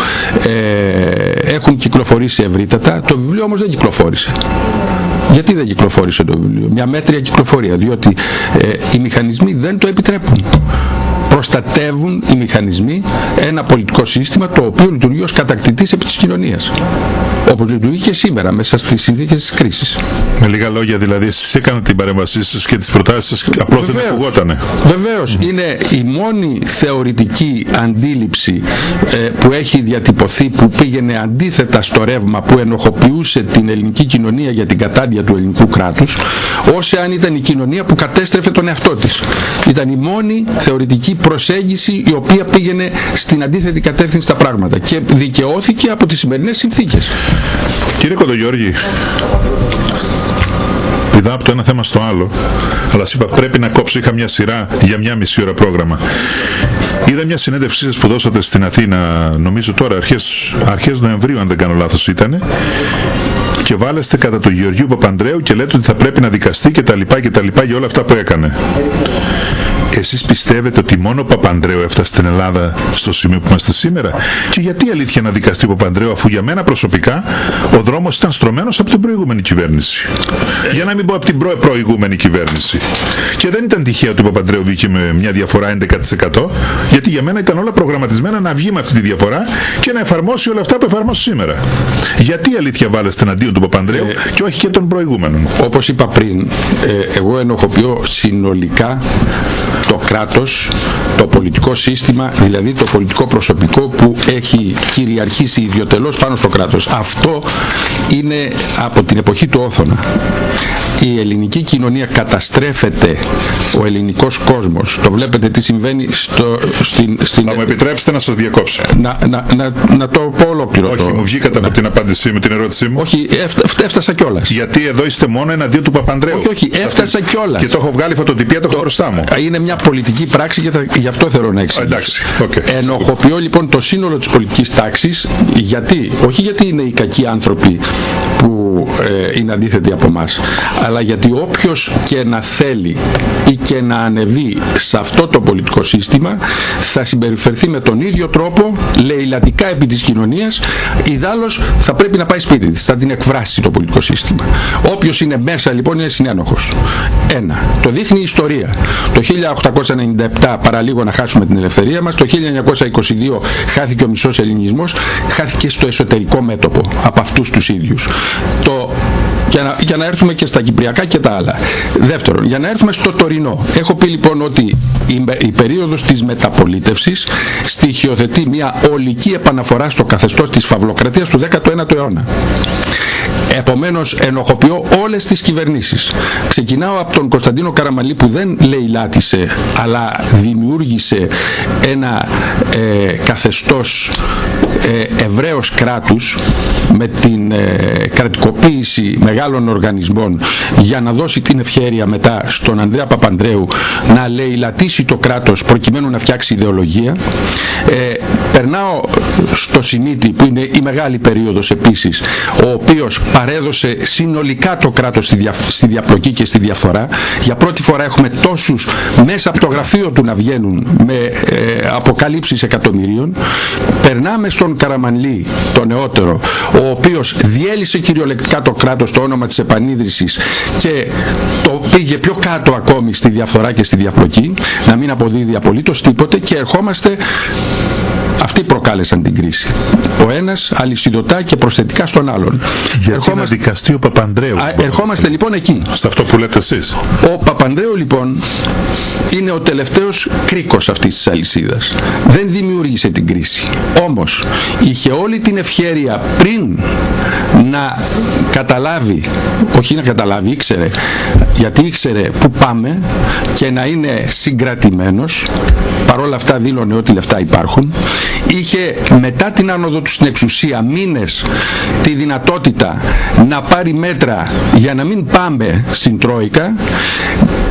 ε, έχουν κυκλοφορήσει ευρύτατα. Το βιβλίο όμως δεν κυκλοφόρησε. Γιατί δεν κυκλοφόρησε το βιβλίο; Μια μέτρια κυκλοφορία διότι ε, οι μηχανισμοί δεν το επιτρέπουν προστατεύουν οι μηχανισμοί ένα πολιτικό σύστημα το οποίο λειτουργεί ως κατακτητής επί της κοινωνίας όπως λειτουργεί και σήμερα μέσα στις συνθήκες της κρίσης. Με λίγα λόγια δηλαδή εσείς έκανατε την παρέμβασή σας και τις προτάσεις σας απλώς δεν ακουγότανε. Βεβαίως είναι η μόνη θεωρητική αντίληψη ε, που έχει διατυπωθεί που πήγαινε αντίθετα στο ρεύμα που ενοχοποιούσε την ελληνική κοινωνία για την κατάντια του ελληνικού κράτους ως εάν ήταν η κοινωνία που κατέστρεφε τον εαυτό της. Ήταν η μόνη θεωρητική προσέγγιση η οποία πήγαινε στην αντίθετη κατεύθυνση στα πράγματα και δικαιώθηκε από τις σημερινές συνθήκες. Κύριε Κοντογιώργη, πηδά από το ένα θέμα στο άλλο, αλλά σας είπα πρέπει να κόψω, είχα μια σειρά για μια μισή ώρα πρόγραμμα. Είδα μια συνέντευξή σας που δώσατε στην Αθήνα, νομίζω τώρα, αρχές, αρχές Νοεμβρίου αν δεν κάνω λάθος ήταν, και βάλεστε κατά του Γεωργίου Παπανδρέου και λέτε ότι θα πρέπει να δικαστεί και τα λοιπά και τα λοιπά για όλα αυτά που έκανε. Εσείς πιστεύετε ότι μόνο ο Παπανδρέου έφτασε στην Ελλάδα στο σημείο που είμαστε σήμερα; Και γιατί αλήθεια να δικαστεί ο Παπανδρέου αφού για μένα προσωπικά ο δρόμος ήταν στρωμένος από την προηγούμενη κυβέρνηση; Για να μην πω από την προ προηγούμενη κυβέρνηση. Και δεν ήταν τυχαίο ότι ο Παπανδρέου βγήκε με μια διαφορά 11% γιατί για μένα ήταν όλα προγραμματισμένα να βγει με αυτή τη διαφορά και να εφαρμόσει όλα αυτά που εφαρμόσει σήμερα. Γιατί αλήθεια βάλεστε εναντίον του Παπανδρέου ε, και όχι και των προηγούμενων; Όπως είπα πριν, ε, εγώ ενοχοποιώ συνολικά το κράτος, το πολιτικό σύστημα, δηλαδή το πολιτικό προσωπικό που έχει κυριαρχήσει ιδιωτελώς πάνω στο κράτος. Αυτό είναι από την εποχή του Όθωνα. Η ελληνική κοινωνία καταστρέφεται, ο ελληνικός κόσμος. Το βλέπετε τι συμβαίνει στο, στην, στην... Να μου επιτρέψετε να σας διακόψω. Να, να, να, να το πω ολόκληρο. Όχι, μου βγήκατε από την απάντησή μου, την ερώτησή μου. Όχι, έφτασα κιόλας. Γιατί εδώ είστε μόνο εναντίον του Παπανδρέου. Όχι, όχι, έφτασα κιόλας. Και το έχω βγάλει φωτοτυπία, το έχω μπροστά μου. Είναι μια πολιτική πράξη και θα, γι' αυτό θέλω να εξηγήσω. Εντάξει, okay. Ενοχοποιώ λοιπόν το σύνολο της πολιτικής τάξης γιατί, όχι γιατί είναι οι κακοί άνθρωποι που ε, είναι αντίθετοι από εμάς, αλλά γιατί όποιος και να θέλει ή και να ανεβεί σε αυτό το πολιτικό σύστημα θα συμπεριφερθεί με τον ίδιο τρόπο λαιλατικά επί της κοινωνίας ιδάλλως θα πρέπει να πάει σπίτι της, θα την εκφράσει το πολιτικό σύστημα. Όποιος είναι μέσα λοιπόν είναι συνένοχος. Ένα. Το δείχνει η ιστορία. Το 1897 παραλίγο να χάσουμε την ελευθερία μας, το 1922 χάθηκε ο μισός ελληνισμός, χάθηκε στο εσωτερικό μέτωπο από αυτούς τους ίδιους. Το για να, για να έρθουμε και στα Κυπριακά και τα άλλα. Δεύτερον, για να έρθουμε στο τωρινό. Έχω πει λοιπόν ότι η, η περίοδος της μεταπολίτευσης στοιχειοθετεί μια ολική επαναφορά στο καθεστώς της φαυλοκρατίας του 19ου αιώνα. Επομένως ενοχοποιώ όλες τις κυβερνήσεις. Ξεκινάω από τον Κωνσταντίνο Καραμαλή που δεν λαιλάτισε αλλά δημιούργησε ένα ε, καθεστώς ε, ευρέως κράτους με την ε, κρατικοποίηση μεγάλων οργανισμών για να δώσει την ευχέρεια μετά στον Ανδρέα Παπανδρέου να λαιλατίσει το κράτος προκειμένου να φτιάξει ιδεολογία. Ε, περνάω στο Συνήτη που είναι η μεγάλη περίοδος επίσης ο οποίος παρέδωσε συνολικά το κράτος στη, δια, στη διαπλοκή και στη διαφθορά. Για πρώτη φορά έχουμε τόσους μέσα από το γραφείο του να βγαίνουν με ε, αποκαλύψεις εκατομμυρίων. Περνάμε στον Καραμανλή, το νεότερο, ο οποίος διέλυσε κυριολεκτικά το κράτος στο όνομα της επανίδρυσης και το πήγε πιο κάτω ακόμη στη διαφθορά και στη διαπλοκή, να μην αποδίδει απολύτως τίποτε και ερχόμαστε αυτοί προκάλεσαν την κρίση. Ο ένας αλυσιδωτά και προσθετικά στον άλλον. Γιατί ερχόμαστε... να δικαστεί ο Παπανδρέου. Α, ερχόμαστε λοιπόν εκεί. Σε αυτό που λέτε εσείς. Ο Παπανδρέου λοιπόν είναι ο τελευταίος κρίκος αυτής της αλυσίδας. Δεν δημιούργησε την κρίση. Όμως είχε όλη την ευχέρεια πριν να καταλάβει, όχι να καταλάβει, ήξερε, γιατί ήξερε που πάμε και να είναι συγκρατημένος, παρόλα αυτά δήλωνε ότι λεφτά υπάρχουν, είχε μετά την άνοδο του στην εξουσία μήνες τη δυνατότητα να πάρει μέτρα για να μην πάμε στην Τρόικα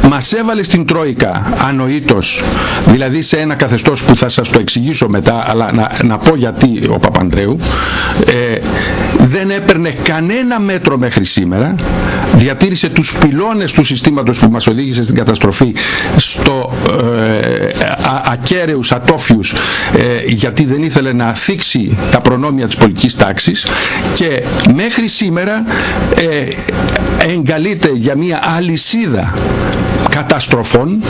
μας έβαλε στην Τρόικα ανοήτως δηλαδή σε ένα καθεστώς που θα σας το εξηγήσω μετά αλλά να, να πω γιατί ο Παπανδρέου ε, δεν έπαιρνε κανένα μέτρο μέχρι σήμερα. Διατήρησε τους πυλώνες του συστήματος που μας οδήγησε στην καταστροφή στο ε, ακέραιους ατόφιους ε, γιατί δεν ήθελε να θίξει τα προνόμια της πολιτικής τάξης. Και μέχρι σήμερα ε, εγκαλείται για μια αλυσίδα καταστροφών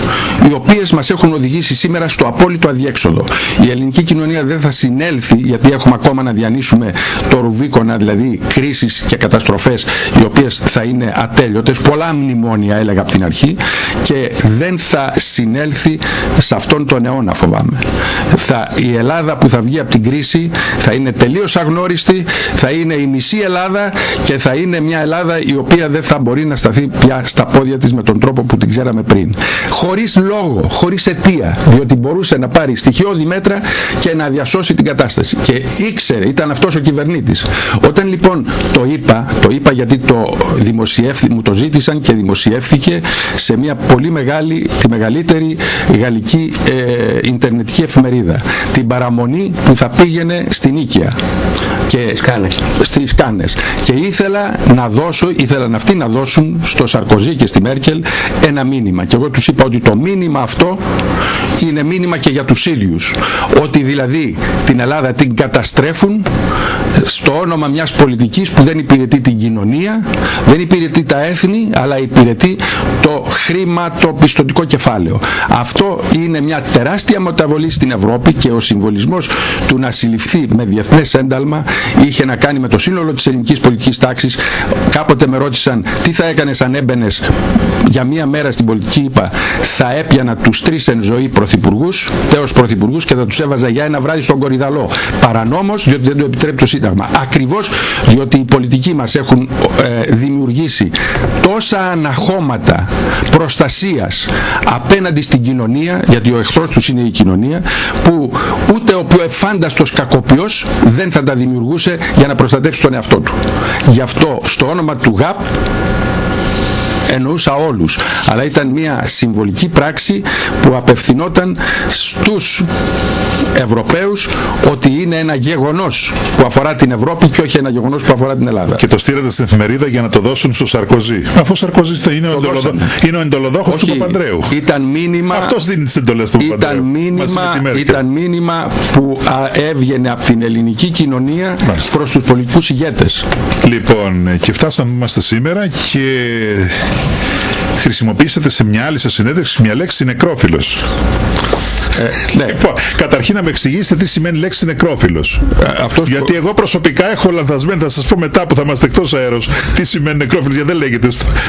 οι οποίες μας έχουν οδηγήσει σήμερα στο απόλυτο αδιέξοδο. Η ελληνική κοινωνία δεν θα συνέλθει γιατί έχουμε ακόμα να διανύσουμε το ρουβίκονα δηλαδή κρίσεις και καταστροφές οι οποίες θα είναι ατέλειωτες πολλά μνημόνια έλεγα από την αρχή και δεν θα συνέλθει σε αυτόν τον αιώνα φοβάμαι. Θα, η Ελλάδα που θα βγει από την κρίση θα είναι τελείως αγνώριστη, θα είναι η μισή Ελλάδα και θα είναι μια Ελλάδα η οποία δεν θα μπορεί να σταθεί πια στα πόδια της με τον τρόπο που την ξέραμε πριν. Χωρίς λόγο, χωρίς αιτία, διότι μπορούσε να πάρει στοιχειώδη μέτρα και να διασώσει την κατάσταση. Και ήξερε, ήταν αυτός ο κυβερνήτης. Όταν λοιπόν το είπα, το είπα γιατί το δημοσιεύθη, μου το ζήτησαν και δημοσιεύθηκε σε μια πολύ μεγάλη, τη μεγαλύτερη γαλλική ε, ιντερνετική εφημερίδα. Την παραμονή που θα πήγαινε στην Ίκαια και Σκάνες. στις Κάνες και ήθελα να δώσω, ήθελαν αυτοί να δώσουν στο Σαρκοζή και στη Μέρκελ ένα μήνυμα μήνυμα. Και εγώ τους είπα ότι το μήνυμα αυτό είναι μήνυμα και για τους ίδιους. Ότι δηλαδή την Ελλάδα την καταστρέφουν στο όνομα μιας πολιτικής που δεν υπηρετεί την κοινωνία, δεν υπηρετεί τα έθνη, αλλά υπηρετεί το χρηματοπιστωτικό κεφάλαιο. Αυτό είναι μια τεράστια μεταβολή στην Ευρώπη και ο συμβολισμός του να συλληφθεί με διεθνές ένταλμα είχε να κάνει με το σύνολο της ελληνικής πολιτικής τάξης. Κάποτε με ρώτησαν τι θα έκανες αν έμπαινες για μία μέρα στην πολιτική είπα θα έπιανα τους τρεις εν ζωή πρωθυπουργούς, τέος πρωθυπουργούς και θα τους έβαζα για ένα βράδυ στον Κορυδαλό. Παρανόμως, διότι δεν το επιτρέπει το Σύνταγμα. Ακριβώς διότι οι πολιτικοί μας έχουν ε, δημιουργήσει τόσα αναχώματα προστασίας απέναντι στην κοινωνία, γιατί ο εχθρός τους είναι η κοινωνία, που ούτε ο πιο εφάνταστος κακοποιός δεν θα τα δημιουργούσε για να προστατεύσει τον εαυτό του. Γι' αυτό στο όνομα του ΓΑΠ εννοούσα όλους. Αλλά ήταν μια συμβολική πράξη που απευθυνόταν στους Ευρωπαίους ότι είναι ένα γεγονός που αφορά την Ευρώπη και όχι ένα γεγονός που αφορά την Ελλάδα. Και το στείλατε στην εφημερίδα για να το δώσουν στο Σαρκοζή. Αφού ο Σαρκοζή είναι, ο εντολοδό... είναι ο εντολοδόχος του Παπαντρέου. Ήταν μήνυμα... Αυτός δίνει τις εντολές του ήταν Παπαντρέου. Μήνυμα, ήταν μήνυμα που έβγαινε από την ελληνική κοινωνία Μάλιστα. προς τους πολιτικούς ηγέτες. Λοιπόν, και φτάσαμε είμαστε σήμερα και χρησιμοποιήσατε σε μια άλλη σας συνέντευξη μια λέξη νεκρόφιλος. Ε, ναι. Λοιπόν, καταρχήν να με εξηγήσετε τι σημαίνει λέξη νεκρόφιλος. Ε, αυτός γιατί εγώ προσωπικά έχω λανθασμένο, θα σας πω μετά που θα είμαστε εκτός αέρος, τι σημαίνει νεκρόφιλος, γιατί δεν λέγεται.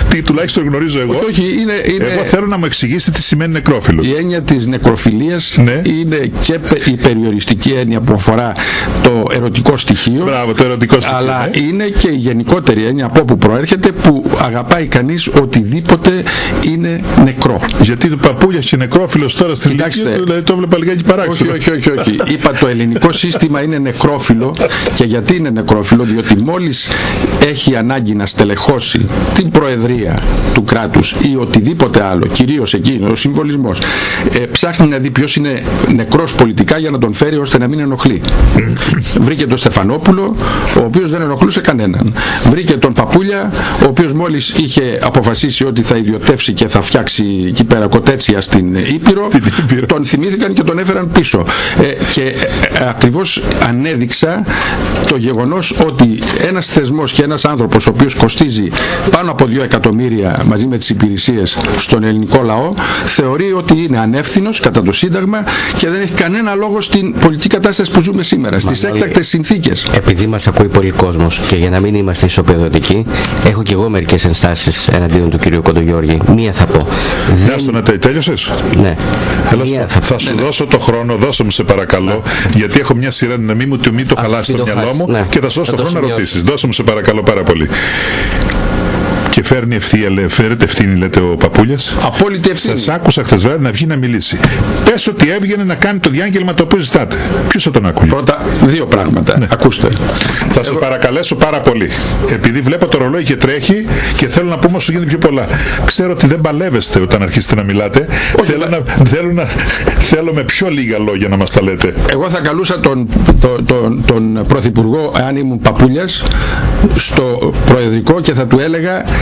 Τι τουλάχιστον γνωρίζω εγώ. Όχι, είναι, είναι... Εγώ θέλω να μου εξηγήσετε τι σημαίνει νεκρόφιλος. Η έννοια της νεκροφιλίας ναι. είναι και η περιοριστική έννοια που αφορά το ερωτικό στοιχείο. Μπράβο, το ερωτικό στοιχείο. Αλλά ναι. είναι και η γενικότερη έννοια από όπου προέρχεται που αγαπάει κανείς οτιδήποτε είναι νεκρό. Γιατί το παππούλια και νεκρόφιλος τώρα στην Κοιτάξτε, δηλαδή το έβλεπα λιγάκι παράξενο. Όχι, όχι, όχι, όχι. Είπα το ελληνικό σύστημα είναι νεκρόφιλο και γιατί είναι νεκρόφιλο, διότι μόλις έχει ανάγκη να στελεχώσει την προεδρία του κράτους ή οτιδήποτε άλλο, κυρίως εκείνο, ο συμβολισμός, ε, ψάχνει να δει ποιος είναι νεκρός πολιτικά για να τον φέρει ώστε να μην ενοχλεί. Βρήκε τον Στεφανόπουλο, ο οποίος δεν ενοχλούσε κανέναν. Βρήκε τον Παπούλια, ο οποίος μόλις είχε αποφασίσει ότι θα ιδιωτεύσει και θα φτιάξει εκεί πέρα κοτέτσια στην Ήπειρο, τον θυμήθηκαν και τον έφεραν πίσω. Ε, και ε, ακριβώς ανέδειξα το γεγονός ότι ένας θεσμός και ένας άνθρωπος ο οποίος κοστίζει πάνω από 2 εκατομμύρια μαζί με τις υπηρεσίες στον ελληνικό λαό θεωρεί ότι είναι ανεύθυνος κατά το Σύνταγμα και δεν έχει κανένα λόγο στην πολιτική κατάσταση που ζούμε σήμερα, στις έκτακτες συνθήκες. Επειδή μας ακούει πολύ κόσμος και για να μην είμαστε ισοπεδωτικοί, έχω και εγώ μερικές ενστάσεις εναντίον του κυρίου Κοντογιώργη. Μία θα πω. Δεν... να τέλειωσες; Ναι. Μία θα... θα σου ναι, ναι. δώσω το χρόνο, δώσω μου σε παρακαλώ, ναι. γιατί έχω μια σειρά να μην μου, το χαλάσει το μυαλό μου ναι. και θα σου δώσω το χρόνο να ρωτήσεις. Δώσω μου σε παρακαλώ πάρα πολύ και φέρνει ευθύνη, φέρετε ευθύνη, λέτε ο Παπούλιας. Απόλυτη ευθύνη. Σας άκουσα χθες βράδυ να βγει να μιλήσει. Πες ότι έβγαινε να κάνει το διάγγελμα το οποίο ζητάτε. Ποιος θα τον ακούει; Πρώτα, δύο πράγματα. Ναι. Ακούστε. Θα σα παρακαλέσω πάρα πολύ. Επειδή βλέπω το ρολόι και τρέχει και θέλω να πούμε όσο γίνεται πιο πολλά. Ξέρω ότι δεν παλεύεστε όταν αρχίσετε να μιλάτε. Όχι, θέλω, να, θέλω, να, θέλω με πιο λίγα λόγια να μας τα λέτε. Εγώ θα καλούσα τον, τον, τον, τον Πρωθυπουργό, αν ήμουν Παπούλιας, στο Προεδρικό και θα του έλεγα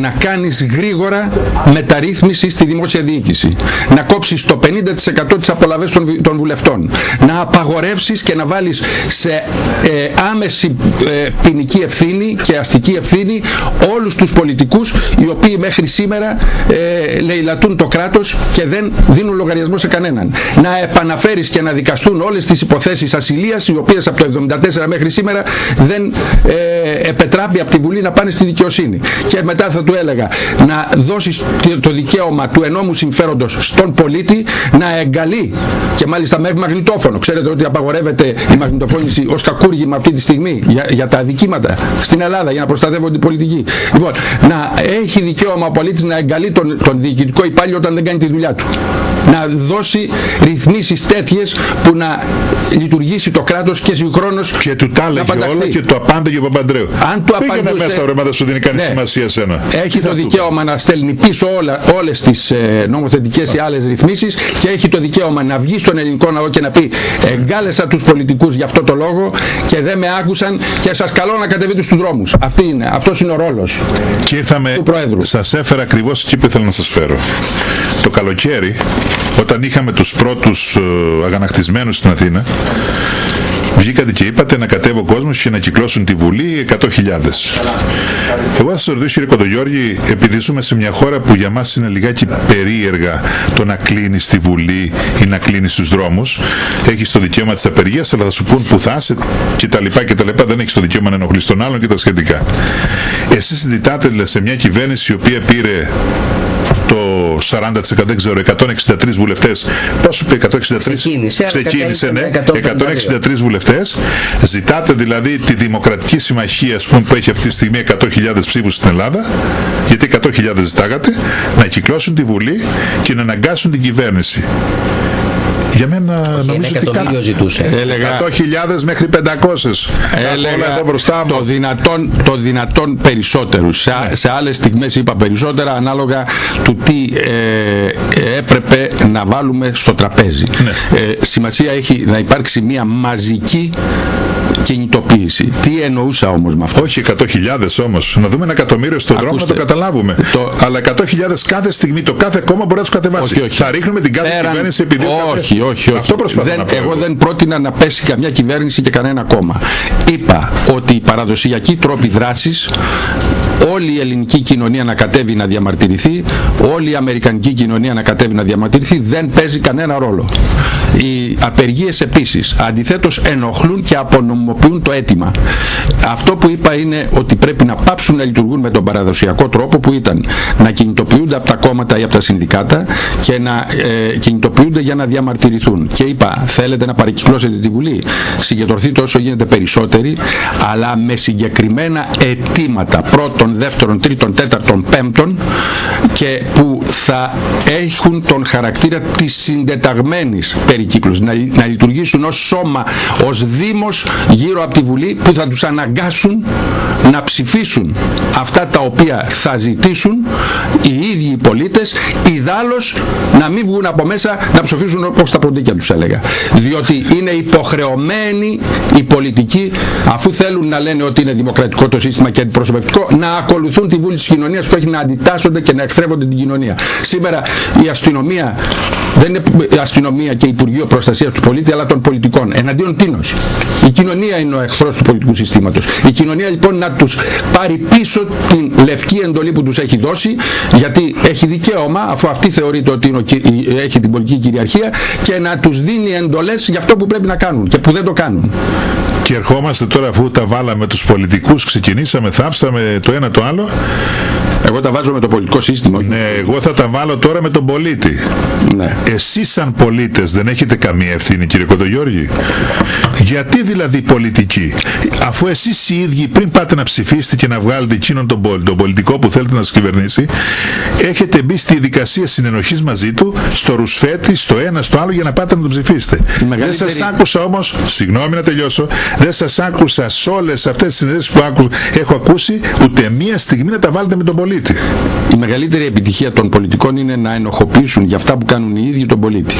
να κάνεις γρήγορα μεταρρύθμιση στη δημόσια διοίκηση. Να κόψεις το 50% της απολαβές των, των βουλευτών. Να απαγορεύσεις και να βάλεις σε ε, άμεση ε, ποινική ευθύνη και αστική ευθύνη όλους τους πολιτικούς οι οποίοι μέχρι σήμερα ε, λαιλατούν το κράτος και δεν δίνουν λογαριασμό σε κανέναν. Να επαναφέρεις και να δικαστούν όλες τις υποθέσεις ασυλίας οι οποίες από το 1974 μέχρι σήμερα δεν ε, επετράπει από τη Βουλή να πάνε στη δικαιοσύνη. Και μετά θα του έλεγα να δώσεις το δικαίωμα του ενόμου συμφέροντος στον πολίτη να εγκαλεί και μάλιστα με μαγνητόφωνο. Ξέρετε ότι απαγορεύεται η μαγνητοφώνηση ως κακούργημα αυτή τη στιγμή για, για τα αδικήματα στην Ελλάδα για να προστατεύονται οι πολιτικοί. Λοιπόν, να έχει δικαίωμα ο πολίτης να εγκαλεί τον, τον διοικητικό υπάλληλο όταν δεν κάνει τη δουλειά του. Να δώσει ρυθμίσεις τέτοιες που να λειτουργήσει το κράτος και συγχρόνως και του τα έλεγε όλα και το απάντηγε ο Παπαντρέου. Αν του απαντούσε... μέσα ρε, σου δίνει κανείς ναι. σημασία σένα. έχει το δικαίωμα να στέλνει πίσω όλα, όλες τις ε, νομοθετικές ή άλλες ρυθμίσεις και έχει το δικαίωμα να βγει στον ελληνικό ναό και να πει εγκάλεσα τους πολιτικούς για αυτό το λόγο και δεν με άκουσαν και σας καλώ να κατεβείτε στους δρόμους. Αυτή είναι, αυτός είναι ο ρόλος και ήρθαμε, του Προέδρου. Σας έφερα ακριβώς εκεί που ήθελα να σας φέρω. Το καλοκαίρι, όταν είχαμε τους πρώτους ε, αγανακτισμένους στην Αθήνα, Βγήκατε και είπατε να κατέβει ο κόσμος και να κυκλώσουν τη Βουλή 100.000. Εγώ θα σας ρωτήσω, κύριε Κοντογιώργη, επειδή ζούμε σε μια χώρα που για μας είναι λιγάκι περίεργα το να κλείνεις στη Βουλή ή να κλείνεις στου δρόμους, έχεις το δικαίωμα της απεργίας, αλλά θα σου πούν που θα είσαι κτλ. κτλ. Δεν έχεις το δικαίωμα να ενοχλείς τον άλλον και τα σχετικά. Εσείς συζητάτε δηλαδή, σε μια κυβέρνηση η οποία πήρε το 40% δεν ξέρω 163 βουλευτές. Πόσο είπε 163 Ξεκίνησε, αλλά ξεκίνησε ναι, κατέληξε με 163 βουλευτές. Ζητάτε δηλαδή τη Δημοκρατική Συμμαχία ας πούμε, που έχει αυτή τη στιγμή 100.000 ψήφους στην Ελλάδα. Γιατί 100.000 ζητάγατε. Να κυκλώσουν τη Βουλή και να αναγκάσουν την κυβέρνηση για μένα Ένα νομίζω ότι εκατομμύριο κάνα- ζητούσε. Έλεγα, 100.000 μέχρι 500 Τα έλεγα όλα εδώ μπροστά το μου δυνατόν, το δυνατόν περισσότερους. Σε, Ναι. σε άλλες στιγμές είπα περισσότερα ανάλογα του τι ε, έπρεπε να βάλουμε στο τραπέζι. Ναι. Ε, σημασία έχει να υπάρξει μια μαζική κινητοποίηση. Τι εννοούσα όμως με αυτό; Όχι 100.000 όμως. Να δούμε ένα εκατομμύριο στον δρόμο να Ακούστε. το καταλάβουμε. Το- Αλλά 100.000 κάθε στιγμή το κάθε κόμμα μπορεί να τους κατεβάσει. Όχι, όχι. Θα ρίχνουμε την κάθε Πέραν- κυβέρνηση επειδή. ο κάθε- όχι, όχι, όχι. Αυτό προσπαθώ δεν, να πω. Εγώ δεν πρότεινα να πέσει καμιά κυβέρνηση και κανένα κόμμα. Είπα ότι οι παραδοσιακοί τρόποι δράσης όλη η ελληνική κοινωνία να κατέβει να διαμαρτυρηθεί, όλη η αμερικανική κοινωνία να κατέβει να διαμαρτυρηθεί, δεν παίζει κανένα ρόλο. Οι απεργίες επίσης αντιθέτως ενοχλούν και απονομοποιούν το αίτημα. Αυτό που είπα είναι ότι πρέπει να πάψουν να λειτουργούν με τον παραδοσιακό τρόπο που ήταν να κινητοποιούνται από τα κόμματα ή από τα συνδικάτα και να ε, κινητοποιούνται για να διαμαρτυρηθούν. Και είπα, θέλετε να παρεκυκλώσετε τη Βουλή, συγκεντρωθείτε όσο γίνεται περισσότεροι, αλλά με συγκεκριμένα αιτήματα πρώτον, δεύτερον, τρίτον, τέταρτον, πέμπτον και που θα έχουν τον χαρακτήρα της συντεταγμένης περικύκλωσης, να, να λειτουργήσουν ως σώμα, ως δήμος γύρω από τη Βουλή που θα τους αναγκάσουν να ψηφίσουν αυτά τα οποία θα ζητήσουν οι ίδιοι οι πολίτες ιδάλλως να μην βγουν από μέσα να ψηφίσουν όπως τα ποντίκια τους έλεγα. Διότι είναι υποχρεωμένοι οι πολιτικοί αφού θέλουν να λένε ότι είναι δημοκρατικό το σύστημα και αντιπροσωπευτικό να ακολουθούν τη βούληση της κοινωνίας που έχει να αντιτάσσονται και να εχθρεύονται την κοινωνία. Σήμερα η αστυνομία δεν είναι η αστυνομία και Υπουργείο Προστασίας του Πολίτη αλλά των πολιτικών εναντίον τίνος. Η κοινωνία είναι ο εχθρός του πολιτικού συστήματος. Η κοινωνία λοιπόν να τους πάρει πίσω την λευκή εντολή που τους έχει δώσει γιατί έχει δικαίωμα αφού αυτή θεωρείται ότι είναι ο κυ- η- έχει την πολιτική κυριαρχία και να τους δίνει εντολές για αυτό που πρέπει να κάνουν και που δεν το κάνουν. Και ερχόμαστε τώρα αφού τα βάλαμε τους πολιτικούς, ξεκινήσαμε, θάψαμε το ένα το άλλο. Εγώ τα βάζω με το πολιτικό σύστημα. όχι- Ναι, εγώ θα τα βάλω τώρα με τον πολίτη. ναι. Εσείς σαν πολίτες δεν έχετε καμία ευθύνη κύριε Κοντογιώργη; Γιατί δηλαδή πολιτική; Αφού εσείς οι ίδιοι πριν πάτε να ψηφίσετε και να βγάλετε εκείνον τον, πολ- τον πολιτικό που θέλετε να σας κυβερνήσει έχετε μπει στη δικασία συνενοχής μαζί του στο ρουσφέτη, στο ένα, στο άλλο για να πάτε να τον ψηφίσετε. Δεν μεγαλύτερη- σας άκουσα όμως, συγγνώμη να τελειώσω, δεν σας άκουσα σε όλες αυτές τις συνεδέσεις που άκου, έχω ακούσει ούτε μία στιγμή να τα βάλετε με τον πολίτη. Η μεγαλύτερη επιτυχία των πολιτικών είναι να ενοχοποιήσουν για αυτά που κάνουν οι ίδιοι τον πολίτη.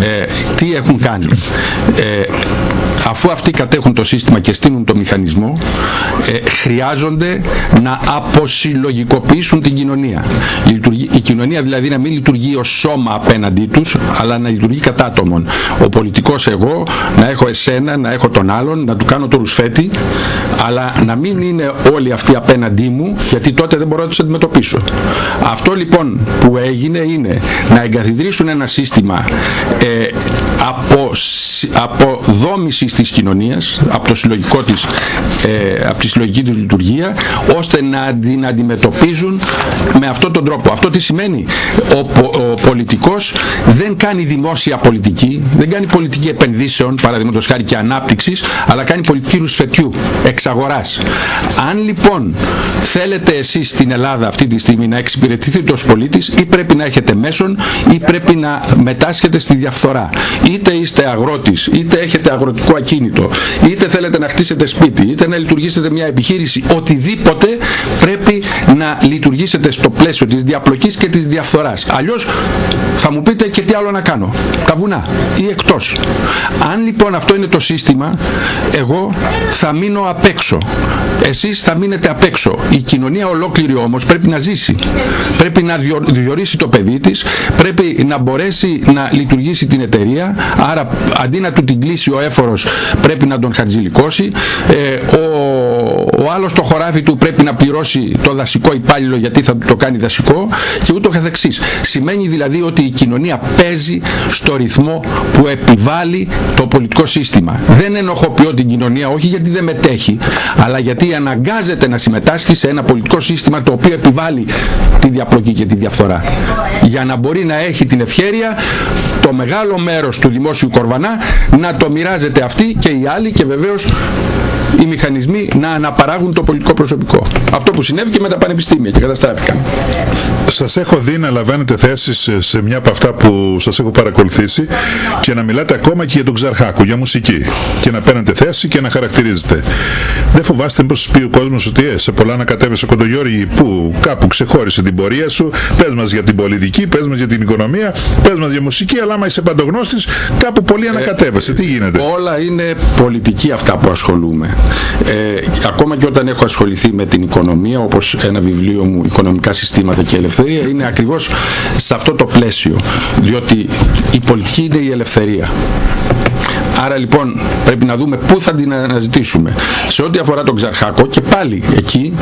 Ε, τι έχουν κάνει; Ε, αφού αυτοί κατέχουν το σύστημα και στείλουν το μηχανισμό, ε, χρειάζονται να αποσυλλογικοποιήσουν την κοινωνία. Η, λειτουργή- η κοινωνία δηλαδή να μην λειτουργεί ως σώμα απέναντί τους, αλλά να λειτουργεί κατά άτομον. Ο πολιτικός εγώ να έχω εσένα, να έχω τον άλλον, να του κάνω το ρουσφέτη, αλλά να μην είναι όλοι αυτοί απέναντί μου, γιατί τότε δεν μπορώ να τους αντιμετωπίσω. Αυτό λοιπόν που έγινε είναι να εγκαθιδρύσουν ένα σύστημα ε, από, αποδόμησης της κοινωνίας, από, το συλλογικό της, ε, από τη συλλογική της λειτουργία, ώστε να την αντιμετωπίζουν με αυτόν τον τρόπο. Αυτό τι σημαίνει; Ο, πο- ο πολιτικός δεν κάνει δημόσια πολιτική, δεν κάνει πολιτική επενδύσεων, παραδείγματος χάρη και ανάπτυξης, αλλά κάνει πολιτική ρουσφετιού, εξαγοράς. Αν λοιπόν θέλετε εσείς στην Ελλάδα αυτή τη στιγμή να εξυπηρετηθείτε ως πολίτης, ή πρέπει να έχετε μέσον, ή πρέπει να μετάσχετε στη διαφθορά. Είτε είστε αγρότης, είτε έχετε αγροτικό ιδιωτικό ακίνητο, είτε θέλετε να χτίσετε σπίτι, είτε να λειτουργήσετε μια επιχείρηση, οτιδήποτε πρέπει να λειτουργήσετε στο πλαίσιο της διαπλοκής και της διαφθοράς. Αλλιώς θα μου πείτε και τι άλλο να κάνω. Τα βουνά ή εκτός. Αν λοιπόν αυτό είναι το σύστημα, εγώ θα μείνω απ' έξω. Εσείς θα μείνετε απ' έξω. Η κοινωνία ολόκληρη όμως πρέπει να ζήσει. Πρέπει να διορίσει το παιδί της, πρέπει να μπορέσει να λειτουργήσει την εταιρεία, άρα αντί να του την κλείσει ο έφορος πρέπει να τον χατζηλικώσει, ε, ο, ο άλλος το χωράφι του πρέπει να πληρώσει το δασικό υπάλληλο γιατί θα το κάνει δασικό και ούτω καθεξής. Σημαίνει δηλαδή ότι η κοινωνία παίζει στο ρυθμό που επιβάλλει το πολιτικό σύστημα. Δεν ενοχοποιώ την κοινωνία όχι γιατί δεν μετέχει αλλά γιατί αναγκάζεται να συμμετάσχει σε ένα πολιτικό σύστημα το οποίο επιβάλλει τη διαπλοκή και τη διαφθορά. Για να μπορεί να έχει την ευχέρεια το μεγάλο μέρος του δημόσιου κορβανά να το μοιράζεται αυτή και οι άλλοι και βεβαίως οι μηχανισμοί να αναπαράγουν το πολιτικό προσωπικό. Αυτό που συνέβη και με τα πανεπιστήμια και καταστράφηκαν. Σας έχω δει να λαμβάνετε θέσεις σε μια από αυτά που σας έχω παρακολουθήσει και να μιλάτε ακόμα και για τον Ξαρχάκο, για μουσική και να παίρνετε θέση και να χαρακτηρίζετε. Δεν φοβάστε πως πει ο κόσμος ότι ε, σε πολλά να κατέβεσαι Κοντογιώργη που κάπου ξεχώρισε την πορεία σου, πες μας για την πολιτική, πες μας για την οικονομία, πες μας για μουσική, αλλά άμα είσαι παντογνώστης κάπου πολύ ανακατέβεσαι. Τι γίνεται; Όλα είναι πολιτική αυτά που ασχολούμαι. Ε, ακόμα και όταν έχω ασχοληθεί με την οικονομία, όπως ένα βιβλίο μου «Οικονομικά συστήματα και ελευθερία», είναι ακριβώς σε αυτό το πλαίσιο. Διότι η πολιτική είναι η ελευθερία. Άρα λοιπόν πρέπει να δούμε πού θα την αναζητήσουμε. Σε ό,τι αφορά τον Ξαρχάκο και πάλι εκεί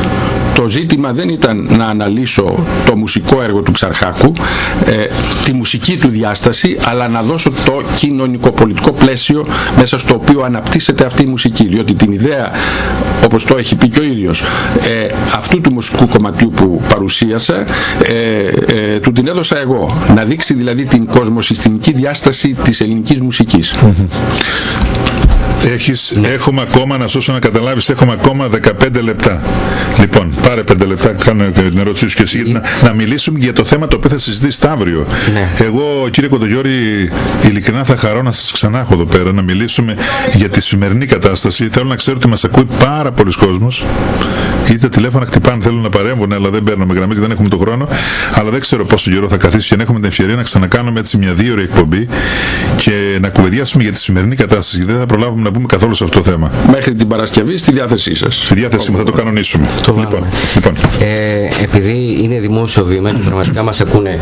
το ζήτημα δεν ήταν να αναλύσω το μουσικό έργο του Ξαρχάκου, ε, τη μουσική του διάσταση, αλλά να δώσω το κοινωνικοπολιτικό πλαίσιο μέσα στο οποίο αναπτύσσεται αυτή η μουσική. Διότι την ιδέα, όπως το έχει πει και ο ίδιος, ε, αυτού του μουσικού κομματιού που παρουσίασα, ε, ε του την έδωσα εγώ. Να δείξει δηλαδή την κοσμοσυστημική διάσταση της ελληνικής μουσικής. Έχεις, Έχουμε ακόμα, να σώσω να καταλάβεις, έχουμε ακόμα 15 λεπτά. Λοιπόν, πάρε 5 λεπτά, κάνω την ερώτησή σου και εσύ, να, να μιλήσουμε για το θέμα το οποίο θα συζητήσεις αύριο. Ναι. Εγώ, κύριε Κοντογιώρη, ειλικρινά θα χαρώ να σας ξανά έχω εδώ πέρα, να μιλήσουμε για τη σημερινή κατάσταση. Θέλω να ξέρω ότι μας ακούει πάρα πολλοί κόσμος. Είτε τηλέφωνα χτυπάνε, θέλουν να παρέμβουν, αλλά δεν παίρνουμε γραμμές δεν έχουμε τον χρόνο. Αλλά δεν ξέρω πόσο καιρό θα καθίσει και να έχουμε την ευκαιρία να ξανακάνουμε έτσι μια δύο ώρη εκπομπή και να κουβεντιάσουμε για τη σημερινή κατάσταση. Γιατί δεν θα προλάβουμε να πούμε καθόλου σε αυτό το θέμα. Μέχρι την Παρασκευή στη διάθεσή σας. Στη διάθεσή μου θα το κανονίσουμε. Το λοιπόν, λοιπόν. Ε, επειδή είναι δημόσιο βήμα και πραγματικά μας ακούνε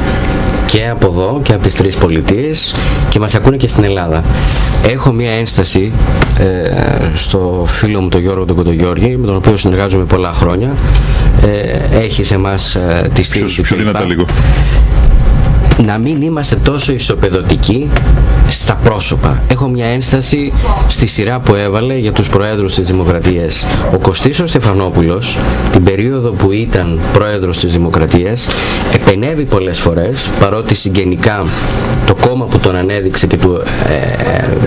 και από εδώ και από τις τρεις πολιτείες και μας ακούνε και στην Ελλάδα. Έχω μια ένσταση ε, στο φίλο μου τον Γιώργο τον Κοντογιώργη με τον οποίο συνεργάζομαι πολλά χρόνια. Ε, έχει σε εμάς ε, τη στήριξη. Πιο, πιο δυνατά λίγο να μην είμαστε τόσο ισοπεδωτικοί στα πρόσωπα. Έχω μια ένσταση στη σειρά που έβαλε για τους Προέδρους της Δημοκρατίας. Ο Κωστής Στεφανόπουλος, την περίοδο που ήταν Πρόεδρος της Δημοκρατίας, επενεύει πολλές φορές, παρότι συγγενικά το κόμμα που τον ανέδειξε και του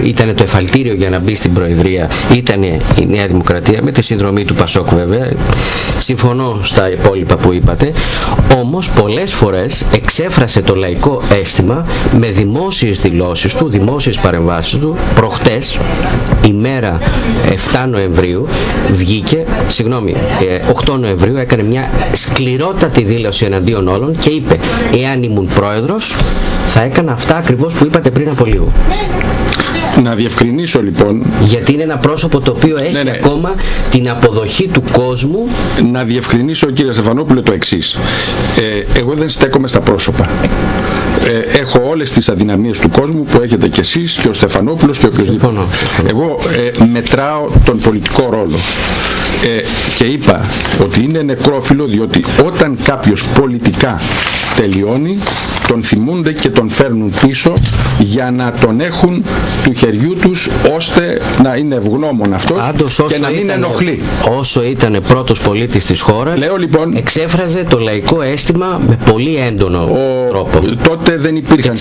ε, ήταν το εφαλτήριο για να μπει στην Προεδρία ήταν η Νέα Δημοκρατία, με τη συνδρομή του Πασόκ βέβαια. Συμφωνώ στα υπόλοιπα που είπατε. Όμως πολλές φορές εξέφρασε το λαϊκό πολιτικό αίσθημα με δημόσιες δηλώσεις του, δημόσιες παρεμβάσεις του προχτές ημέρα 7 Νοεμβρίου βγήκε, συγγνώμη, 8 ε, Νοεμβρίου έκανε μια σκληρότατη δήλωση εναντίον όλων και είπε εάν ήμουν πρόεδρος θα έκανα αυτά ακριβώς που είπατε πριν από λίγο. Να διευκρινίσω λοιπόν. Γιατί είναι ένα πρόσωπο το οποίο έχει ναι, ναι. ακόμα την αποδοχή του κόσμου. Να διευκρινίσω κύριε Στεφανόπουλε το εξής. Ε, εγώ δεν στέκομαι στα πρόσωπα. Ε, έχω όλες τις αδυναμίες του κόσμου που έχετε κι εσείς και ο Στεφανόπουλος και ο οποιοδήποτε. Εγώ ε, μετράω τον πολιτικό ρόλο. Ε, και είπα ότι είναι νεκρόφιλο διότι όταν κάποιος πολιτικά τελειώνει τον θυμούνται και τον φέρνουν πίσω για να τον έχουν του χεριού τους ώστε να είναι ευγνώμων αυτός και να μην ενοχλεί. Όσο ήταν πρώτος πολίτης της χώρας Λέω, λοιπόν, εξέφραζε το λαϊκό αίσθημα με πολύ έντονο τρόπο. Τότε δεν υπήρχαν,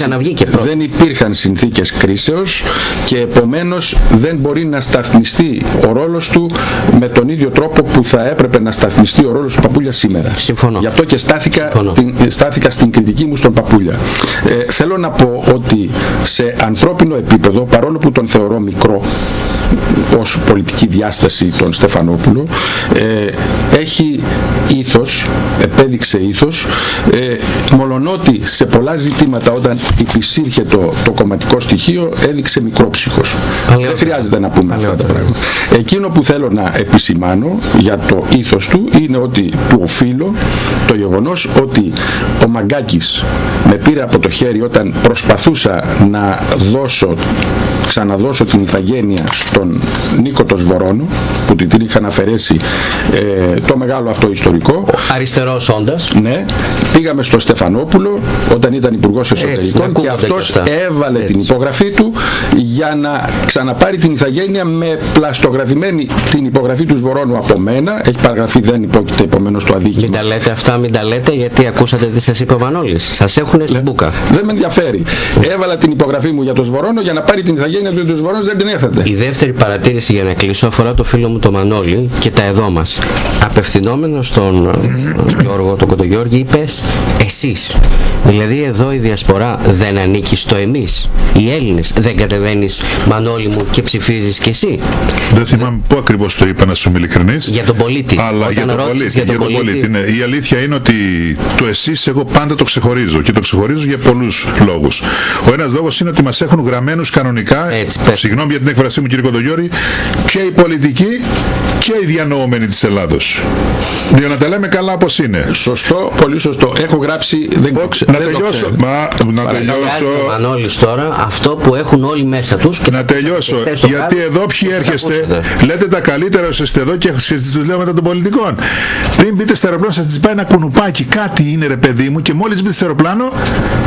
δεν υπήρχαν συνθήκες κρίσεως και επομένως δεν μπορεί να σταθμιστεί ο ρόλος του με τον ίδιο τρόπο που θα έπρεπε να σταθμιστεί ο ρόλος του Παπούλια σήμερα. Συμφωνώ. Γι' αυτό και στάθηκα, την, στάθηκα στην κριτική μου στον Παπούλια. Ε, θέλω να πω ότι σε ανθρώπινο επίπεδο, παρόλο που τον θεωρώ μικρό, ως πολιτική διάσταση τον Στεφανόπουλο ε, έχει ήθος, επέδειξε ήθος ε, μολονότι σε πολλά ζητήματα όταν υπησύρχε το, το κομματικό στοιχείο έδειξε μικρόψυχος. Δεν χρειάζεται να πούμε αυτά τα πράγματα. Εκείνο που θέλω να επισημάνω για το ήθος του είναι ότι του οφείλω το γεγονός ότι ο Μαγκάκης με πήρε από το χέρι όταν προσπαθούσα να δώσω ξαναδώσω την ηθαγένεια στον Νίκο το Σβορώνο που την είχαν αφαιρέσει ε, το μεγάλο αυτό ιστορικό. Αριστερός όντας. Ναι, πήγαμε στο Στεφανόπουλο όταν ήταν υπουργός Εσωτερικών και αυτός έβαλε την υπογραφή του για να ξαναπάρει την ηθαγένεια με πλαστογραφημένη την υπογραφή του Σβορώνου από μένα. Έχει παραγραφεί δεν υπόκειται επομένως το αδίκημα. Μην τα λέτε αυτά, μην τα λέτε γιατί ακούσατε τι σας είπε ο Μανώλης σας έχουν στην μπουκα. δεν με ενδιαφέρει. Έβαλα την υπογραφή μου για το Σβορώνο για να πάρει την ηθαγένεια του Σβορώνου δεν την έθετε. Η δεύτερη παρατήρηση για να κλείσω αφορά το φίλο μου το Μανώλη και τα εδώ μας. Απευθυνόμενος στον ε, Γιώργο τον Κοντογιώργη είπες εσείς. Δηλαδή εδώ η διασπορά δεν ανήκει στο εμείς. Οι Έλληνες δεν κατεβαίνεις Μανώλη μου και ψηφίζεις κι εσύ. Δεν θυμάμαι πού ακριβώς το είπα να σου είμαι ειλικρινής. Για τον πολίτη. Αλλά για τον πολίτη, για τον για τον πολίτη. Ναι. η αλήθεια είναι ότι το εσείς εγώ πάντα το ξεχωρίζω και το ξεχωρίζω για πολλούς λόγους. Ο ένας λόγος είναι ότι μας έχουν γραμμένους κανονικά Έτσι, συγγνώμη για την έκφρασή μου κύριε Κοντογιώρη και οι πολιτικοί και οι διανοούμενοι της Ελλάδος. Για να τα λέμε καλά όπως είναι. Σωστό, πολύ σωστό. Έχω γράψει δεν, να τελειώσω. μα, να τελειώσω. Μανώλης τώρα αυτό που έχουν όλοι μέσα τους να τελειώσω γιατί εδώ ποιοι έρχεστε λέτε τα καλύτερα ως είστε εδώ και τους λέω μετά των πολιτικών. Πριν μπείτε στο αεροπλάνο σας τις πάει ένα κουνουπάκι κάτι είναι ρε παιδί μου και μόλις μπείτε στο αεροπλάνο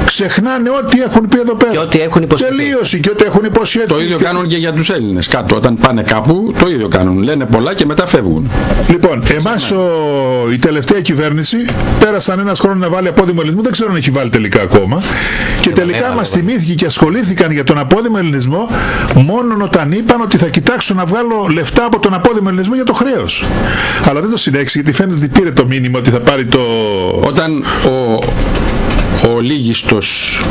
ξεχνάνε ό,τι έχουν πει εδώ πέρα. Και ό,τι έχουν υποσχεθεί. Τελείωση και ό,τι έχουν υποσχεθεί. Το ίδιο κάνουν και για τους Έλληνες κάτω. Όταν πάνε κάπου το ίδιο κάνουν. Λένε πολλά και μετά φεύγουν. Λοιπόν εμάς ο, η τελευταία κυβέρνηση πέρασαν ένας χρόνος να βάλει απόδημο ελληνισμό. Δεν ξέρω αν έχει βάλει τελικά ακόμα. Και τελικά μας θυμήθηκε και ασχολήθηκαν για τον απόδημο ελληνισμό μόνο όταν είπαν ότι θα κοιτάξω να βγάλω λεφτά από τον απόδημο ελληνισμό για το χρέος. Αλλά δεν το συνέχισε γιατί φαίνεται ότι πήρε το μήνυμα ότι θα πάρει το... Όταν ο, ο Λίγιστος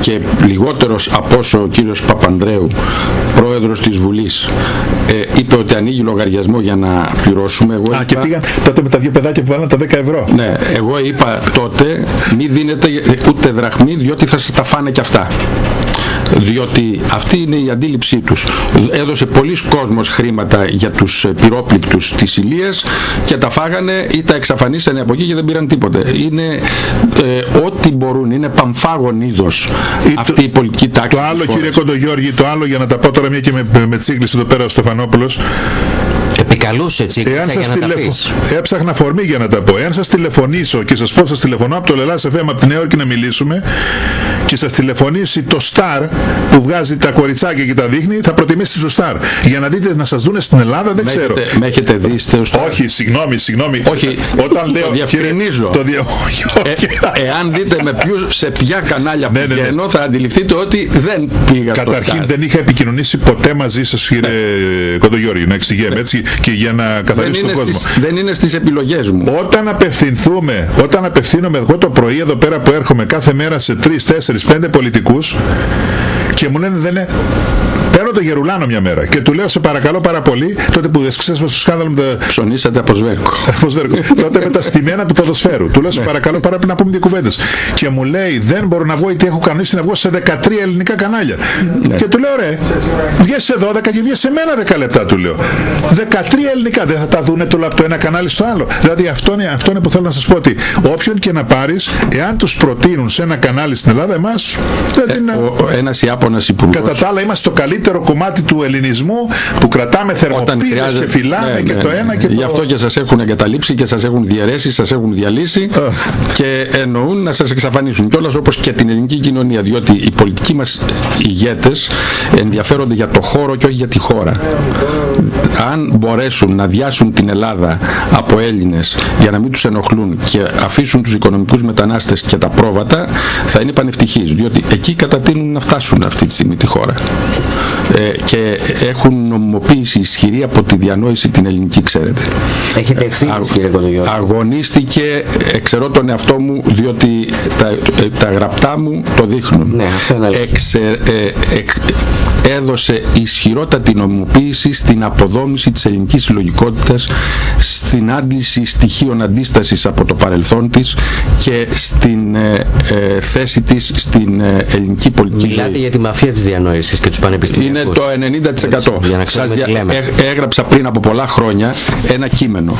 και λιγότερος από όσο ο κύριος Παπανδρέου πρόεδρος της Βουλής ε, είπε ότι ανοίγει λογαριασμό για να πληρώσουμε. Εγώ Α, και πήγαν τότε με τα δύο παιδάκια που βάλαν τα 10 ευρώ. Ναι, εγώ είπα τότε μη δίνετε ούτε δραχμή διότι θα σας τα φάνε και αυτά διότι αυτή είναι η αντίληψή τους. Έδωσε πολλοί κόσμος χρήματα για τους πυρόπληκτους της Ηλίας και τα φάγανε ή τα εξαφανίσανε από εκεί και δεν πήραν τίποτε. Είναι ε, ό,τι μπορούν, είναι παμφάγων είδος αυτή η πολιτική τάξη. Το άλλο κύριε Κοντογιώργη, το άλλο για να τα πω τώρα μια και με, με τσίγκλησε εδώ πέρα ο Στεφανόπουλος Επικαλούσε έτσι Εάν σας για να τηλεφ... τα Έψαχνα φορμή για να τα πω. Εάν σας τηλεφωνήσω και σας πω σας τηλεφωνώ από το Λελάς FM από την Νέα Υόρκη να μιλήσουμε και σας τηλεφωνήσει το Star που βγάζει τα κοριτσάκια και τα δείχνει, θα προτιμήσετε το Star. Για να δείτε να σας δούνε στην Ελλάδα δεν με ξέρω. Έχετε, με έχετε δει στο Star. Όχι, συγγνώμη, συγγνώμη. Όχι, όταν λέω. Το διευκρινίζω. Το δια... ε, εάν δείτε με ποιους, σε ποια κανάλια ναι, ναι, ναι. θα αντιληφθείτε ότι δεν πήγα Καταρχήν στο Star. δεν είχα επικοινωνήσει ποτέ μαζί σας κύριε ναι. Κοντογιώρη, να εξηγέμαι ναι. έτσι και για να καθαρίσω τον κόσμο. Στις, δεν είναι στις επιλογές μου. Όταν απευθυνθούμε, όταν απευθύνομαι εγώ το πρωί εδώ πέρα που έρχομαι κάθε μέρα σε 3, 4, 5 πολιτικούς και μου λένε δεν είναι Παίρνω το Γερουλάνο μια μέρα και του λέω σε παρακαλώ πάρα πολύ, τότε που ξέσπασε στο σκάνδαλο με τα. Ψωνίσατε από σβέρκο. τότε με τα στημένα του ποδοσφαίρου. Του λέω σε ναι. παρακαλώ πάρα να πούμε δύο κουβέντες. Και μου λέει δεν μπορώ να βγω γιατί έχω κανονίσει να βγω σε 13 ελληνικά κανάλια. Ναι. Και του λέω ρε, βγες σε 12 και βγες σε μένα 10 λεπτά του λέω. 13 ελληνικά δεν θα τα δούνε το από το ένα κανάλι στο άλλο. Δηλαδή αυτό είναι, αυτό είναι που θέλω να σας πω ότι όποιον και να πάρεις, εάν τους προτείνουν σε ένα κανάλι στην Ελλάδα, εμάς δεν ε, την. Ένας Ιάπωνας υπουργός. Κατά τα άλλα είμαστε το καλύτερο μεγαλύτερο κομμάτι του ελληνισμού που κρατάμε θερμοπύρες και φυλάμε ναι, και ναι, το ναι. ένα και το Γι' αυτό και σας έχουν εγκαταλείψει και σας έχουν διαιρέσει, σας έχουν διαλύσει και εννοούν να σας εξαφανίσουν κιόλας όπως και την ελληνική κοινωνία διότι οι πολιτικοί μας ηγέτες ενδιαφέρονται για το χώρο και όχι για τη χώρα. Αν μπορέσουν να διάσουν την Ελλάδα από Έλληνες για να μην τους ενοχλούν και αφήσουν τους οικονομικούς μετανάστες και τα πρόβατα θα είναι πανευτυχείς διότι εκεί κατατείνουν να φτάσουν αυτή τη στιγμή τη χώρα. Ε, και έχουν νομιμοποίηση ισχυρή από τη διανόηση την ελληνική, ξέρετε. Έχετε ευθύνη, κύριε Κοντογιώργη. Αγωνίστηκε, εξαιρώ τον εαυτό μου, διότι τα, τα γραπτά μου το δείχνουν. Ναι, αυτό είναι έδωσε ισχυρότατη νομιμοποίηση στην αποδόμηση της ελληνικής συλλογικότητας, στην άντληση στοιχείων αντίστασης από το παρελθόν της και στην ε, ε, θέση της στην ε, ελληνική πολιτική Μιλάτε ζωή. για τη μαφία της διανόησης και τους πανεπιστημιακούς. Είναι το 90%. Για να Σας ξέρουμε τι λέμε. ε- έγραψα πριν από πολλά χρόνια ένα κείμενο.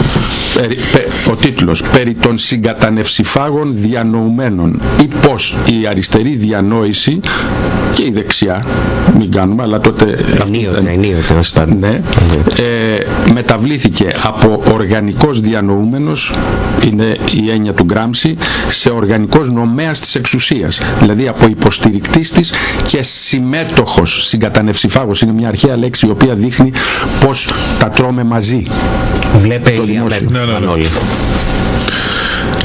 Περί- πε- ο τίτλος «Περί των συγκατανευσιφάγων διανοουμένων» ή πώς η αριστερή διανόηση και η δεξιά, μην κάνουμε, αλλά τότε αυτή Ενίοτε, ήταν- ενίοτε, ως τα- ναι, ε, μεταβλήθηκε από οργανικός διανοούμενος, είναι η έννοια του Γκράμψη, σε οργανικός νομέας της εξουσίας. Δηλαδή από υποστηρικτής της και συμμέτοχος, συγκατανευσιφάγος. Είναι μια αρχαία λέξη η οποία δείχνει πώς τα τρώμε μαζί. Βλέπε η δημόσιο. Μέτωπο, Ναι, ναι, ναι. Μανώλη.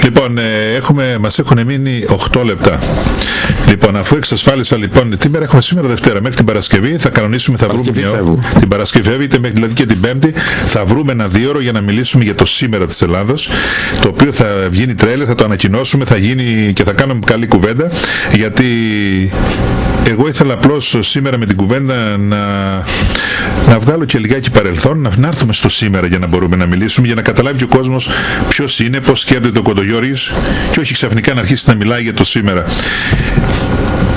Λοιπόν, ε, έχουμε, μας έχουν μείνει 8 λεπτά. Λοιπόν, αφού εξασφάλισα λοιπόν, τι μέρα έχουμε σήμερα Δευτέρα, μέχρι την Παρασκευή θα κανονίσουμε, θα βρούμε Παρασκευή μια φεύγω. Την Παρασκευή φεύγει, είτε μέχρι δηλαδή και την Πέμπτη, θα βρούμε ένα δύο ώρο για να μιλήσουμε για το σήμερα της Ελλάδος, το οποίο θα βγει τρέλερ, θα το ανακοινώσουμε, θα γίνει και θα κάνουμε καλή κουβέντα, γιατί εγώ ήθελα απλώς σήμερα με την κουβέντα να, να βγάλω και λιγάκι παρελθόν, να, να έρθουμε στο σήμερα για να μπορούμε να μιλήσουμε, για να καταλάβει και ο κόσμος ποιος είναι, πώς σκέφτεται ο Κοντογιώργης και όχι ξαφνικά να αρχίσει να μιλάει για το σήμερα.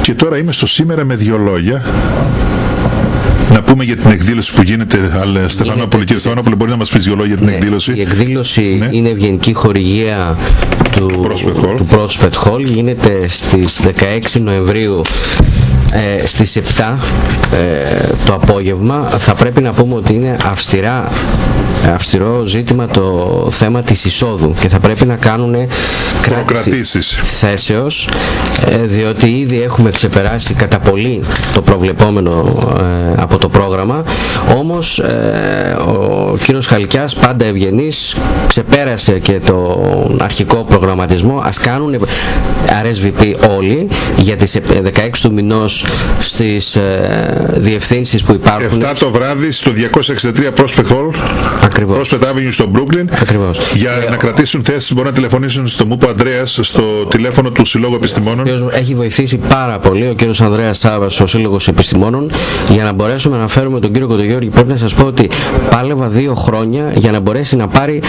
Και τώρα είμαι στο σήμερα με δύο λόγια. Να πούμε για την εκδήλωση που γίνεται, αλλά Στεφανόπουλο, κύριε Στεφανόπουλο, μπορεί να μας πεις δύο λόγια για την Ναι, εκδήλωση; Η εκδήλωση Ναι. είναι ευγενική χορηγία του Prospect Hall. του Prospect Hall. Γίνεται στις 16 Νοεμβρίου ε, στις 7 ε, το απόγευμα. Θα πρέπει να πούμε ότι είναι αυστηρά αυστηρό ζήτημα το θέμα της εισόδου και θα πρέπει να κάνουν Προκρατήσεις. θέσεως ε, διότι ήδη έχουμε ξεπεράσει κατά πολύ το προβλεπόμενο ε, από το πρόγραμμα όμως ε, ο κύριος Χαλκιάς πάντα ευγενής ξεπέρασε και τον αρχικό προγραμματισμό ας κάνουν RSVP όλοι για τις ε, 16 του μηνός στις ε, διευθύνσεις που υπάρχουν 7 το βράδυ στο 263 Prospect Hall, ακριβώς Prospect Avenue στο Brooklyn. Ακριβώς. Για Ε, να κρατήσουν θέσεις μπορούν να τηλεφωνήσουν στο Μούπο Αντρέας στο τηλέφωνο του Συλλόγου Επιστημόνων. ο οποίος έχει βοηθήσει πάρα πολύ ο κύριος Ανδρέας Σάβας, ο Σύλλογος Επιστημόνων, για να μπορέσουμε να φέρουμε τον κύριο Κοντογιώργη. Πρέπει να σας πω ότι πάλευα δύο χρόνια για να μπορέσει να πάρει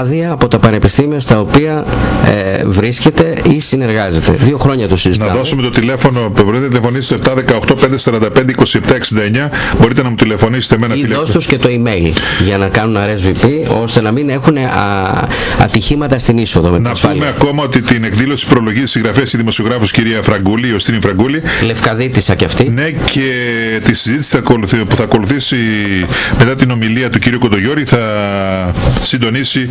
άδεια από τα πανεπιστήμια στα οποία ε, βρίσκεται ή συνεργάζεται. Δύο χρόνια το Να συζητάμε. δώσουμε το τηλέφωνο που μπορείτε να τηλεφωνήσετε 718 545 2769. Μπορείτε να μου τηλεφωνήσετε με ένα Ή φίλο. δώσ' τους και το email για να κάνουν RSVP ώστε να μην έχουν α, ατυχήματα στην είσοδο με την Να ασφάλεια. πούμε ακόμα ότι την εκδήλωση προλογή τη συγγραφέας η δημοσιογράφος κυρία Φραγκούλη, η Οστίνη Φραγκούλη, Λευκαδίτησα κι αυτή. Ναι, και τη συζήτηση θα ακολουθεί- που θα ακολουθήσει μετά την ομιλία του κύριου Κοντογιώρη θα συντονίσει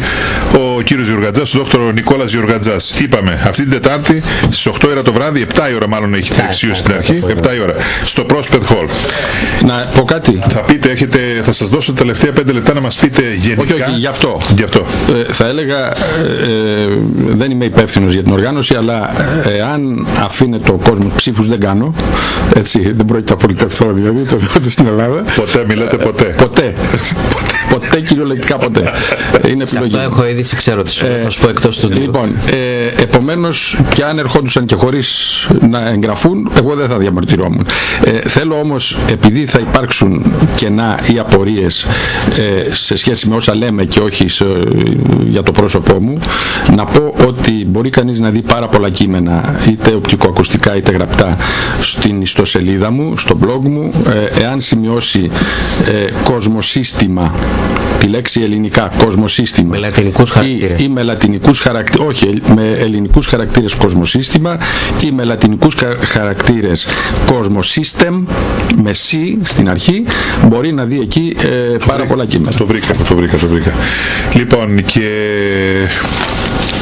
ο κύριος Γιωργατζάς, ο δόκτωρο Νικόλας Γιωργατζάς. Είπαμε, αυτή την Τετάρτη στις 8 ώρα το βράδυ, 7 η ώρα μάλλον έχει αξίωση στην αρχή, 7 η ώρα, στο Prospect Hall. Να πω κάτι. Θα πείτε, έχετε, θα σας δώσω τα τελευταία 5 λεπτά να μας πείτε γενικά. Όχι, όχι, γι' αυτό. Γι' αυτό. Ε, θα έλεγα, ε, ε, δεν είμαι υπεύθυνος για την οργάνωση, αλλά ε, εάν αφήνεται ο κόσμο, ψήφους δεν κάνω, έτσι, δεν πρόκειται να πολιτευθώ δηλαδή, το δω στην Ελλάδα. Ποτέ, μιλάτε ποτέ. Ποτέ. ποτέ, κυριολεκτικά ποτέ. Είναι Σε επιλογή. αυτό έχω είδηση, ξέρω τις σου λέω. Θα σου πω εκτός του Λοιπόν, ε, επομένως, και αν ερχόντουσαν και χωρίς να εγγραφούν, εγώ δεν θα διαμαρτυρόμουν. Ε, θέλω όμως, επειδή θα υπάρξουν κενά ή απορίες ε, σε σχέση με όσα λέμε και όχι σε- για το πρόσωπό μου, να πω ότι μπορεί κανείς να δει πάρα πολλά κείμενα, είτε οπτικοακουστικά είτε γραπτά, στην ιστοσελίδα μου, στο blog μου, ε, εάν σημειώσει ε, κοσμοσύστημα τη λέξη ελληνικά, κοσμοσύστημα Με λατινικούς ή- χαρακτήρες. ή με λατινικούς χαρακτήρες, όχι, με ελληνικούς χαρακτήρες κοσμοσύστημα ή με λατινικούς χα- χαρακτήρες κοσμοσύστεμ με C στην αρχή μπορεί να δει εκεί ε, πάρα πολλά κείμενα. Το βρήκα, το βρήκα, το βρήκα. Λοιπόν, και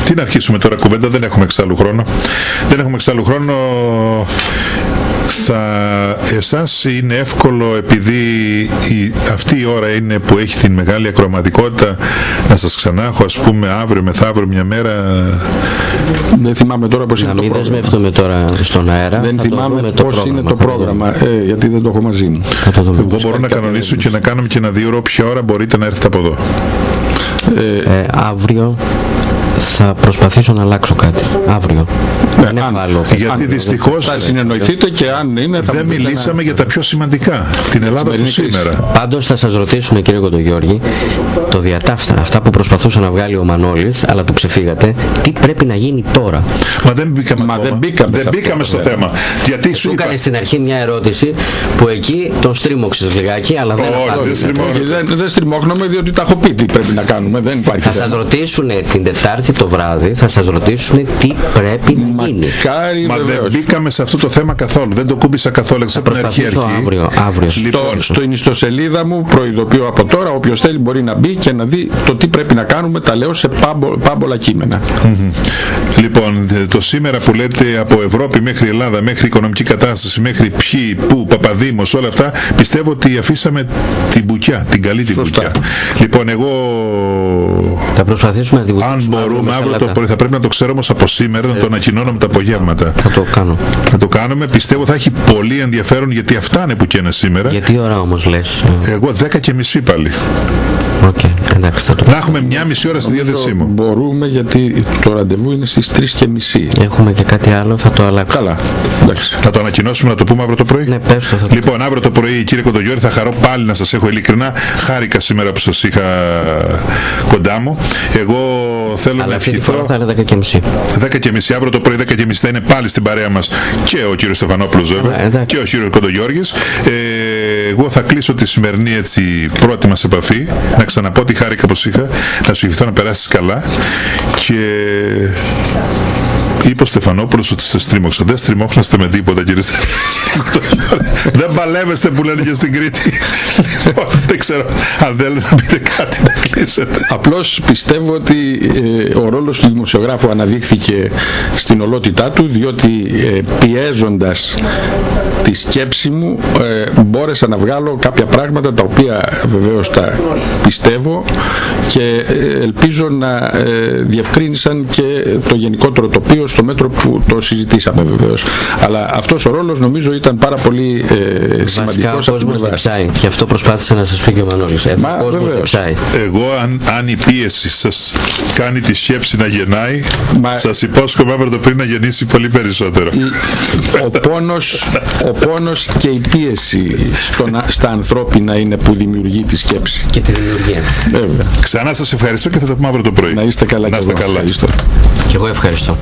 τι να αρχίσουμε τώρα κουβέντα, δεν έχουμε εξάλλου χρόνο. Δεν έχουμε εξάλλου χρόνο. Θα, εσάς είναι εύκολο επειδή η, αυτή η ώρα είναι που έχει την μεγάλη ακροματικότητα να σας ξανά έχω ας πούμε αύριο μεθαύριο μια μέρα Δεν θυμάμαι τώρα πώς είναι Να το μην πρόγραμμα. δεσμευτούμε τώρα στον αέρα. Δεν θα το θυμάμαι δούμε πώς είναι το θα πρόγραμμα, ε, γιατί δεν το έχω μαζί μου. Θα το δούμε. εγώ μπορώ να κανονίσω και να κάνουμε και ένα δύο ώρα ποια ώρα μπορείτε να έρθετε από εδώ Ε, αύριο θα προσπαθήσω να αλλάξω κάτι αύριο. Ναι, δεν αν- έχω άλλο. Γιατί Αν- δυστυχώς Θα συνεννοηθείτε και αν είναι θα δεν μου πείτε μιλήσαμε να- για τα πιο σημαντικά. Την Ελλάδα του Σημερινής κρίσης. σήμερα. Πάντως θα σας ρωτήσουμε κύριε Κοντογιώργη το διατάφτα, αυτά που προσπαθούσε να βγάλει ο Μανώλης αλλά του ξεφύγατε, τι πρέπει να γίνει τώρα; Μα δεν μπήκαμε Μα ακόμα. δεν μπήκαμε Δεν σε αυτό, μπήκαμε στο βέβαια. θέμα. Γιατί σου Σου είπα. έκανε στην αρχή μια ερώτηση που εκεί τον στρίμωξες λιγάκι αλλά δεν Όχι, δεν απάντησε. στριμώχνω. Όχι, δεν, δεν στριμώχνομαι διότι τα έχω πει τι πρέπει να κάνουμε. Δεν υπάρχει Θα σας θέμα. ρωτήσουν την Τετάρτη το βράδυ, θα σας ρωτήσουν τι πρέπει να γίνει. Μακάρι Μα δεν βεβαίως. μπήκαμε σε αυτό το θέμα καθόλου. Δεν το κούμπησα καθόλου. Εξ από την αρχή Προσπαθήσω αρχή. αύριο, αύριο. Στο, Λοιπόν, στην ιστοσελίδα μου προειδοποιώ από τώρα, όποιος θέλει μπορεί να μπει και να δει το τι πρέπει να κάνουμε. Τα λέω σε πάμπο- πάμπολα κείμενα. Λοιπόν, το σήμερα που λέτε από Ευρώπη μέχρι Ελλάδα, μέχρι οικονομική κατάσταση, μέχρι ποιοι, πού, Παπαδήμος, όλα αυτά, πιστεύω ότι αφήσαμε την μπουκιά, την καλή την Σωστά. μπουκιά. Λοιπόν, εγώ, Θα προσπαθήσουμε να τη αν βοηθήσουμε μπορούμε, μες αύριο το σαλάτα. πρωί, θα πρέπει να το ξέρω όμως από σήμερα, να το ανακοινώνουμε τα απογεύματα. Θα το κάνω. Να το κάνουμε. Πιστεύω θα έχει πολύ ενδιαφέρον γιατί αυτά είναι που καίνε σήμερα. Για τι ώρα όμως λες. ε, Εγώ 10 και μισή πάλι. Οκ, εντάξει θα το Να έχουμε μια μισή ώρα στη διάθεσή μου. Μπορούμε γιατί το ραντεβού είναι στις 3 και μισή. Έχουμε και κάτι άλλο, θα το αλλάξω. Καλά, εντάξει. Να το ανακοινώσουμε, να το πούμε αύριο το πρωί; Ναι, πες το, θα το Λοιπόν, αύριο το πρωί, κύριε Κοντογιώρη, θα χαρώ πάλι να σας έχω ειλικρινά. Χάρηκα σήμερα που σας είχα κοντά μου. Εγώ θέλω να Αλλά αυτή τη φορά ευχηθώ. θα είναι 10 και μισή. 10 και μισή, αύριο το πρωί 10 και μισή θα είναι πάλι στην παρέα μας και ο κύριος Στεφανόπουλος βέβαια Καλά, εντάξει. και ο κύριος Κοντογιώργης. Ε, εγώ θα κλείσω τη σημερινή έτσι πρώτη μας επαφή, να ξαναπώ ότι χάρηκα πως είχα, να σου ευχηθώ να περάσεις καλά. Και είπε ο Στεφανόπουλος ότι σε στρίμωξα. Δεν στριμώχνεστε με τίποτα κύριε Στεφανόπουλο. Δεν παλεύεστε που λένε και στην Κρήτη. Λοιπόν, δεν ξέρω αν θέλετε να πείτε κάτι να κλείσετε. Απλώς πιστεύω ότι ε, ο ρόλος του δημοσιογράφου αναδείχθηκε στην ολότητά του διότι ε, πιέζοντας τη σκέψη μου ε, μπόρεσα να βγάλω κάποια πράγματα τα οποία βεβαίως τα πιστεύω και ε, ελπίζω να ε, διευκρίνησαν και το γενικότερο τοπίο στο μέτρο που το συζητήσαμε βεβαίως. Αλλά αυτός ο ρόλος νομίζω ήταν πάρα πολύ ε, Βασικά σημαντικός ο από την κόσμος πλευρά. διψάει. Και αυτό προσπάθησε να σας πει και ο Μανώλης. Ε, Μα, ο κόσμος βεβαίως. διψάει. Εγώ αν, αν η πίεση σας κάνει τη σκέψη να γεννάει, Μα- σας υπόσχομαι αύριο το πρωί να γεννήσει πολύ περισσότερο. ο πόνος, ο πόνος και η πίεση στον- στα ανθρώπινα είναι που δημιουργεί τη σκέψη. Και τη δημιουργία. Βέβαια. Ξανά σας ευχαριστώ και θα τα πούμε αύριο το πρωί. Να είστε καλά Να και είστε εγώ. καλά. Ευχαριστώ. Και εγώ ευχαριστώ.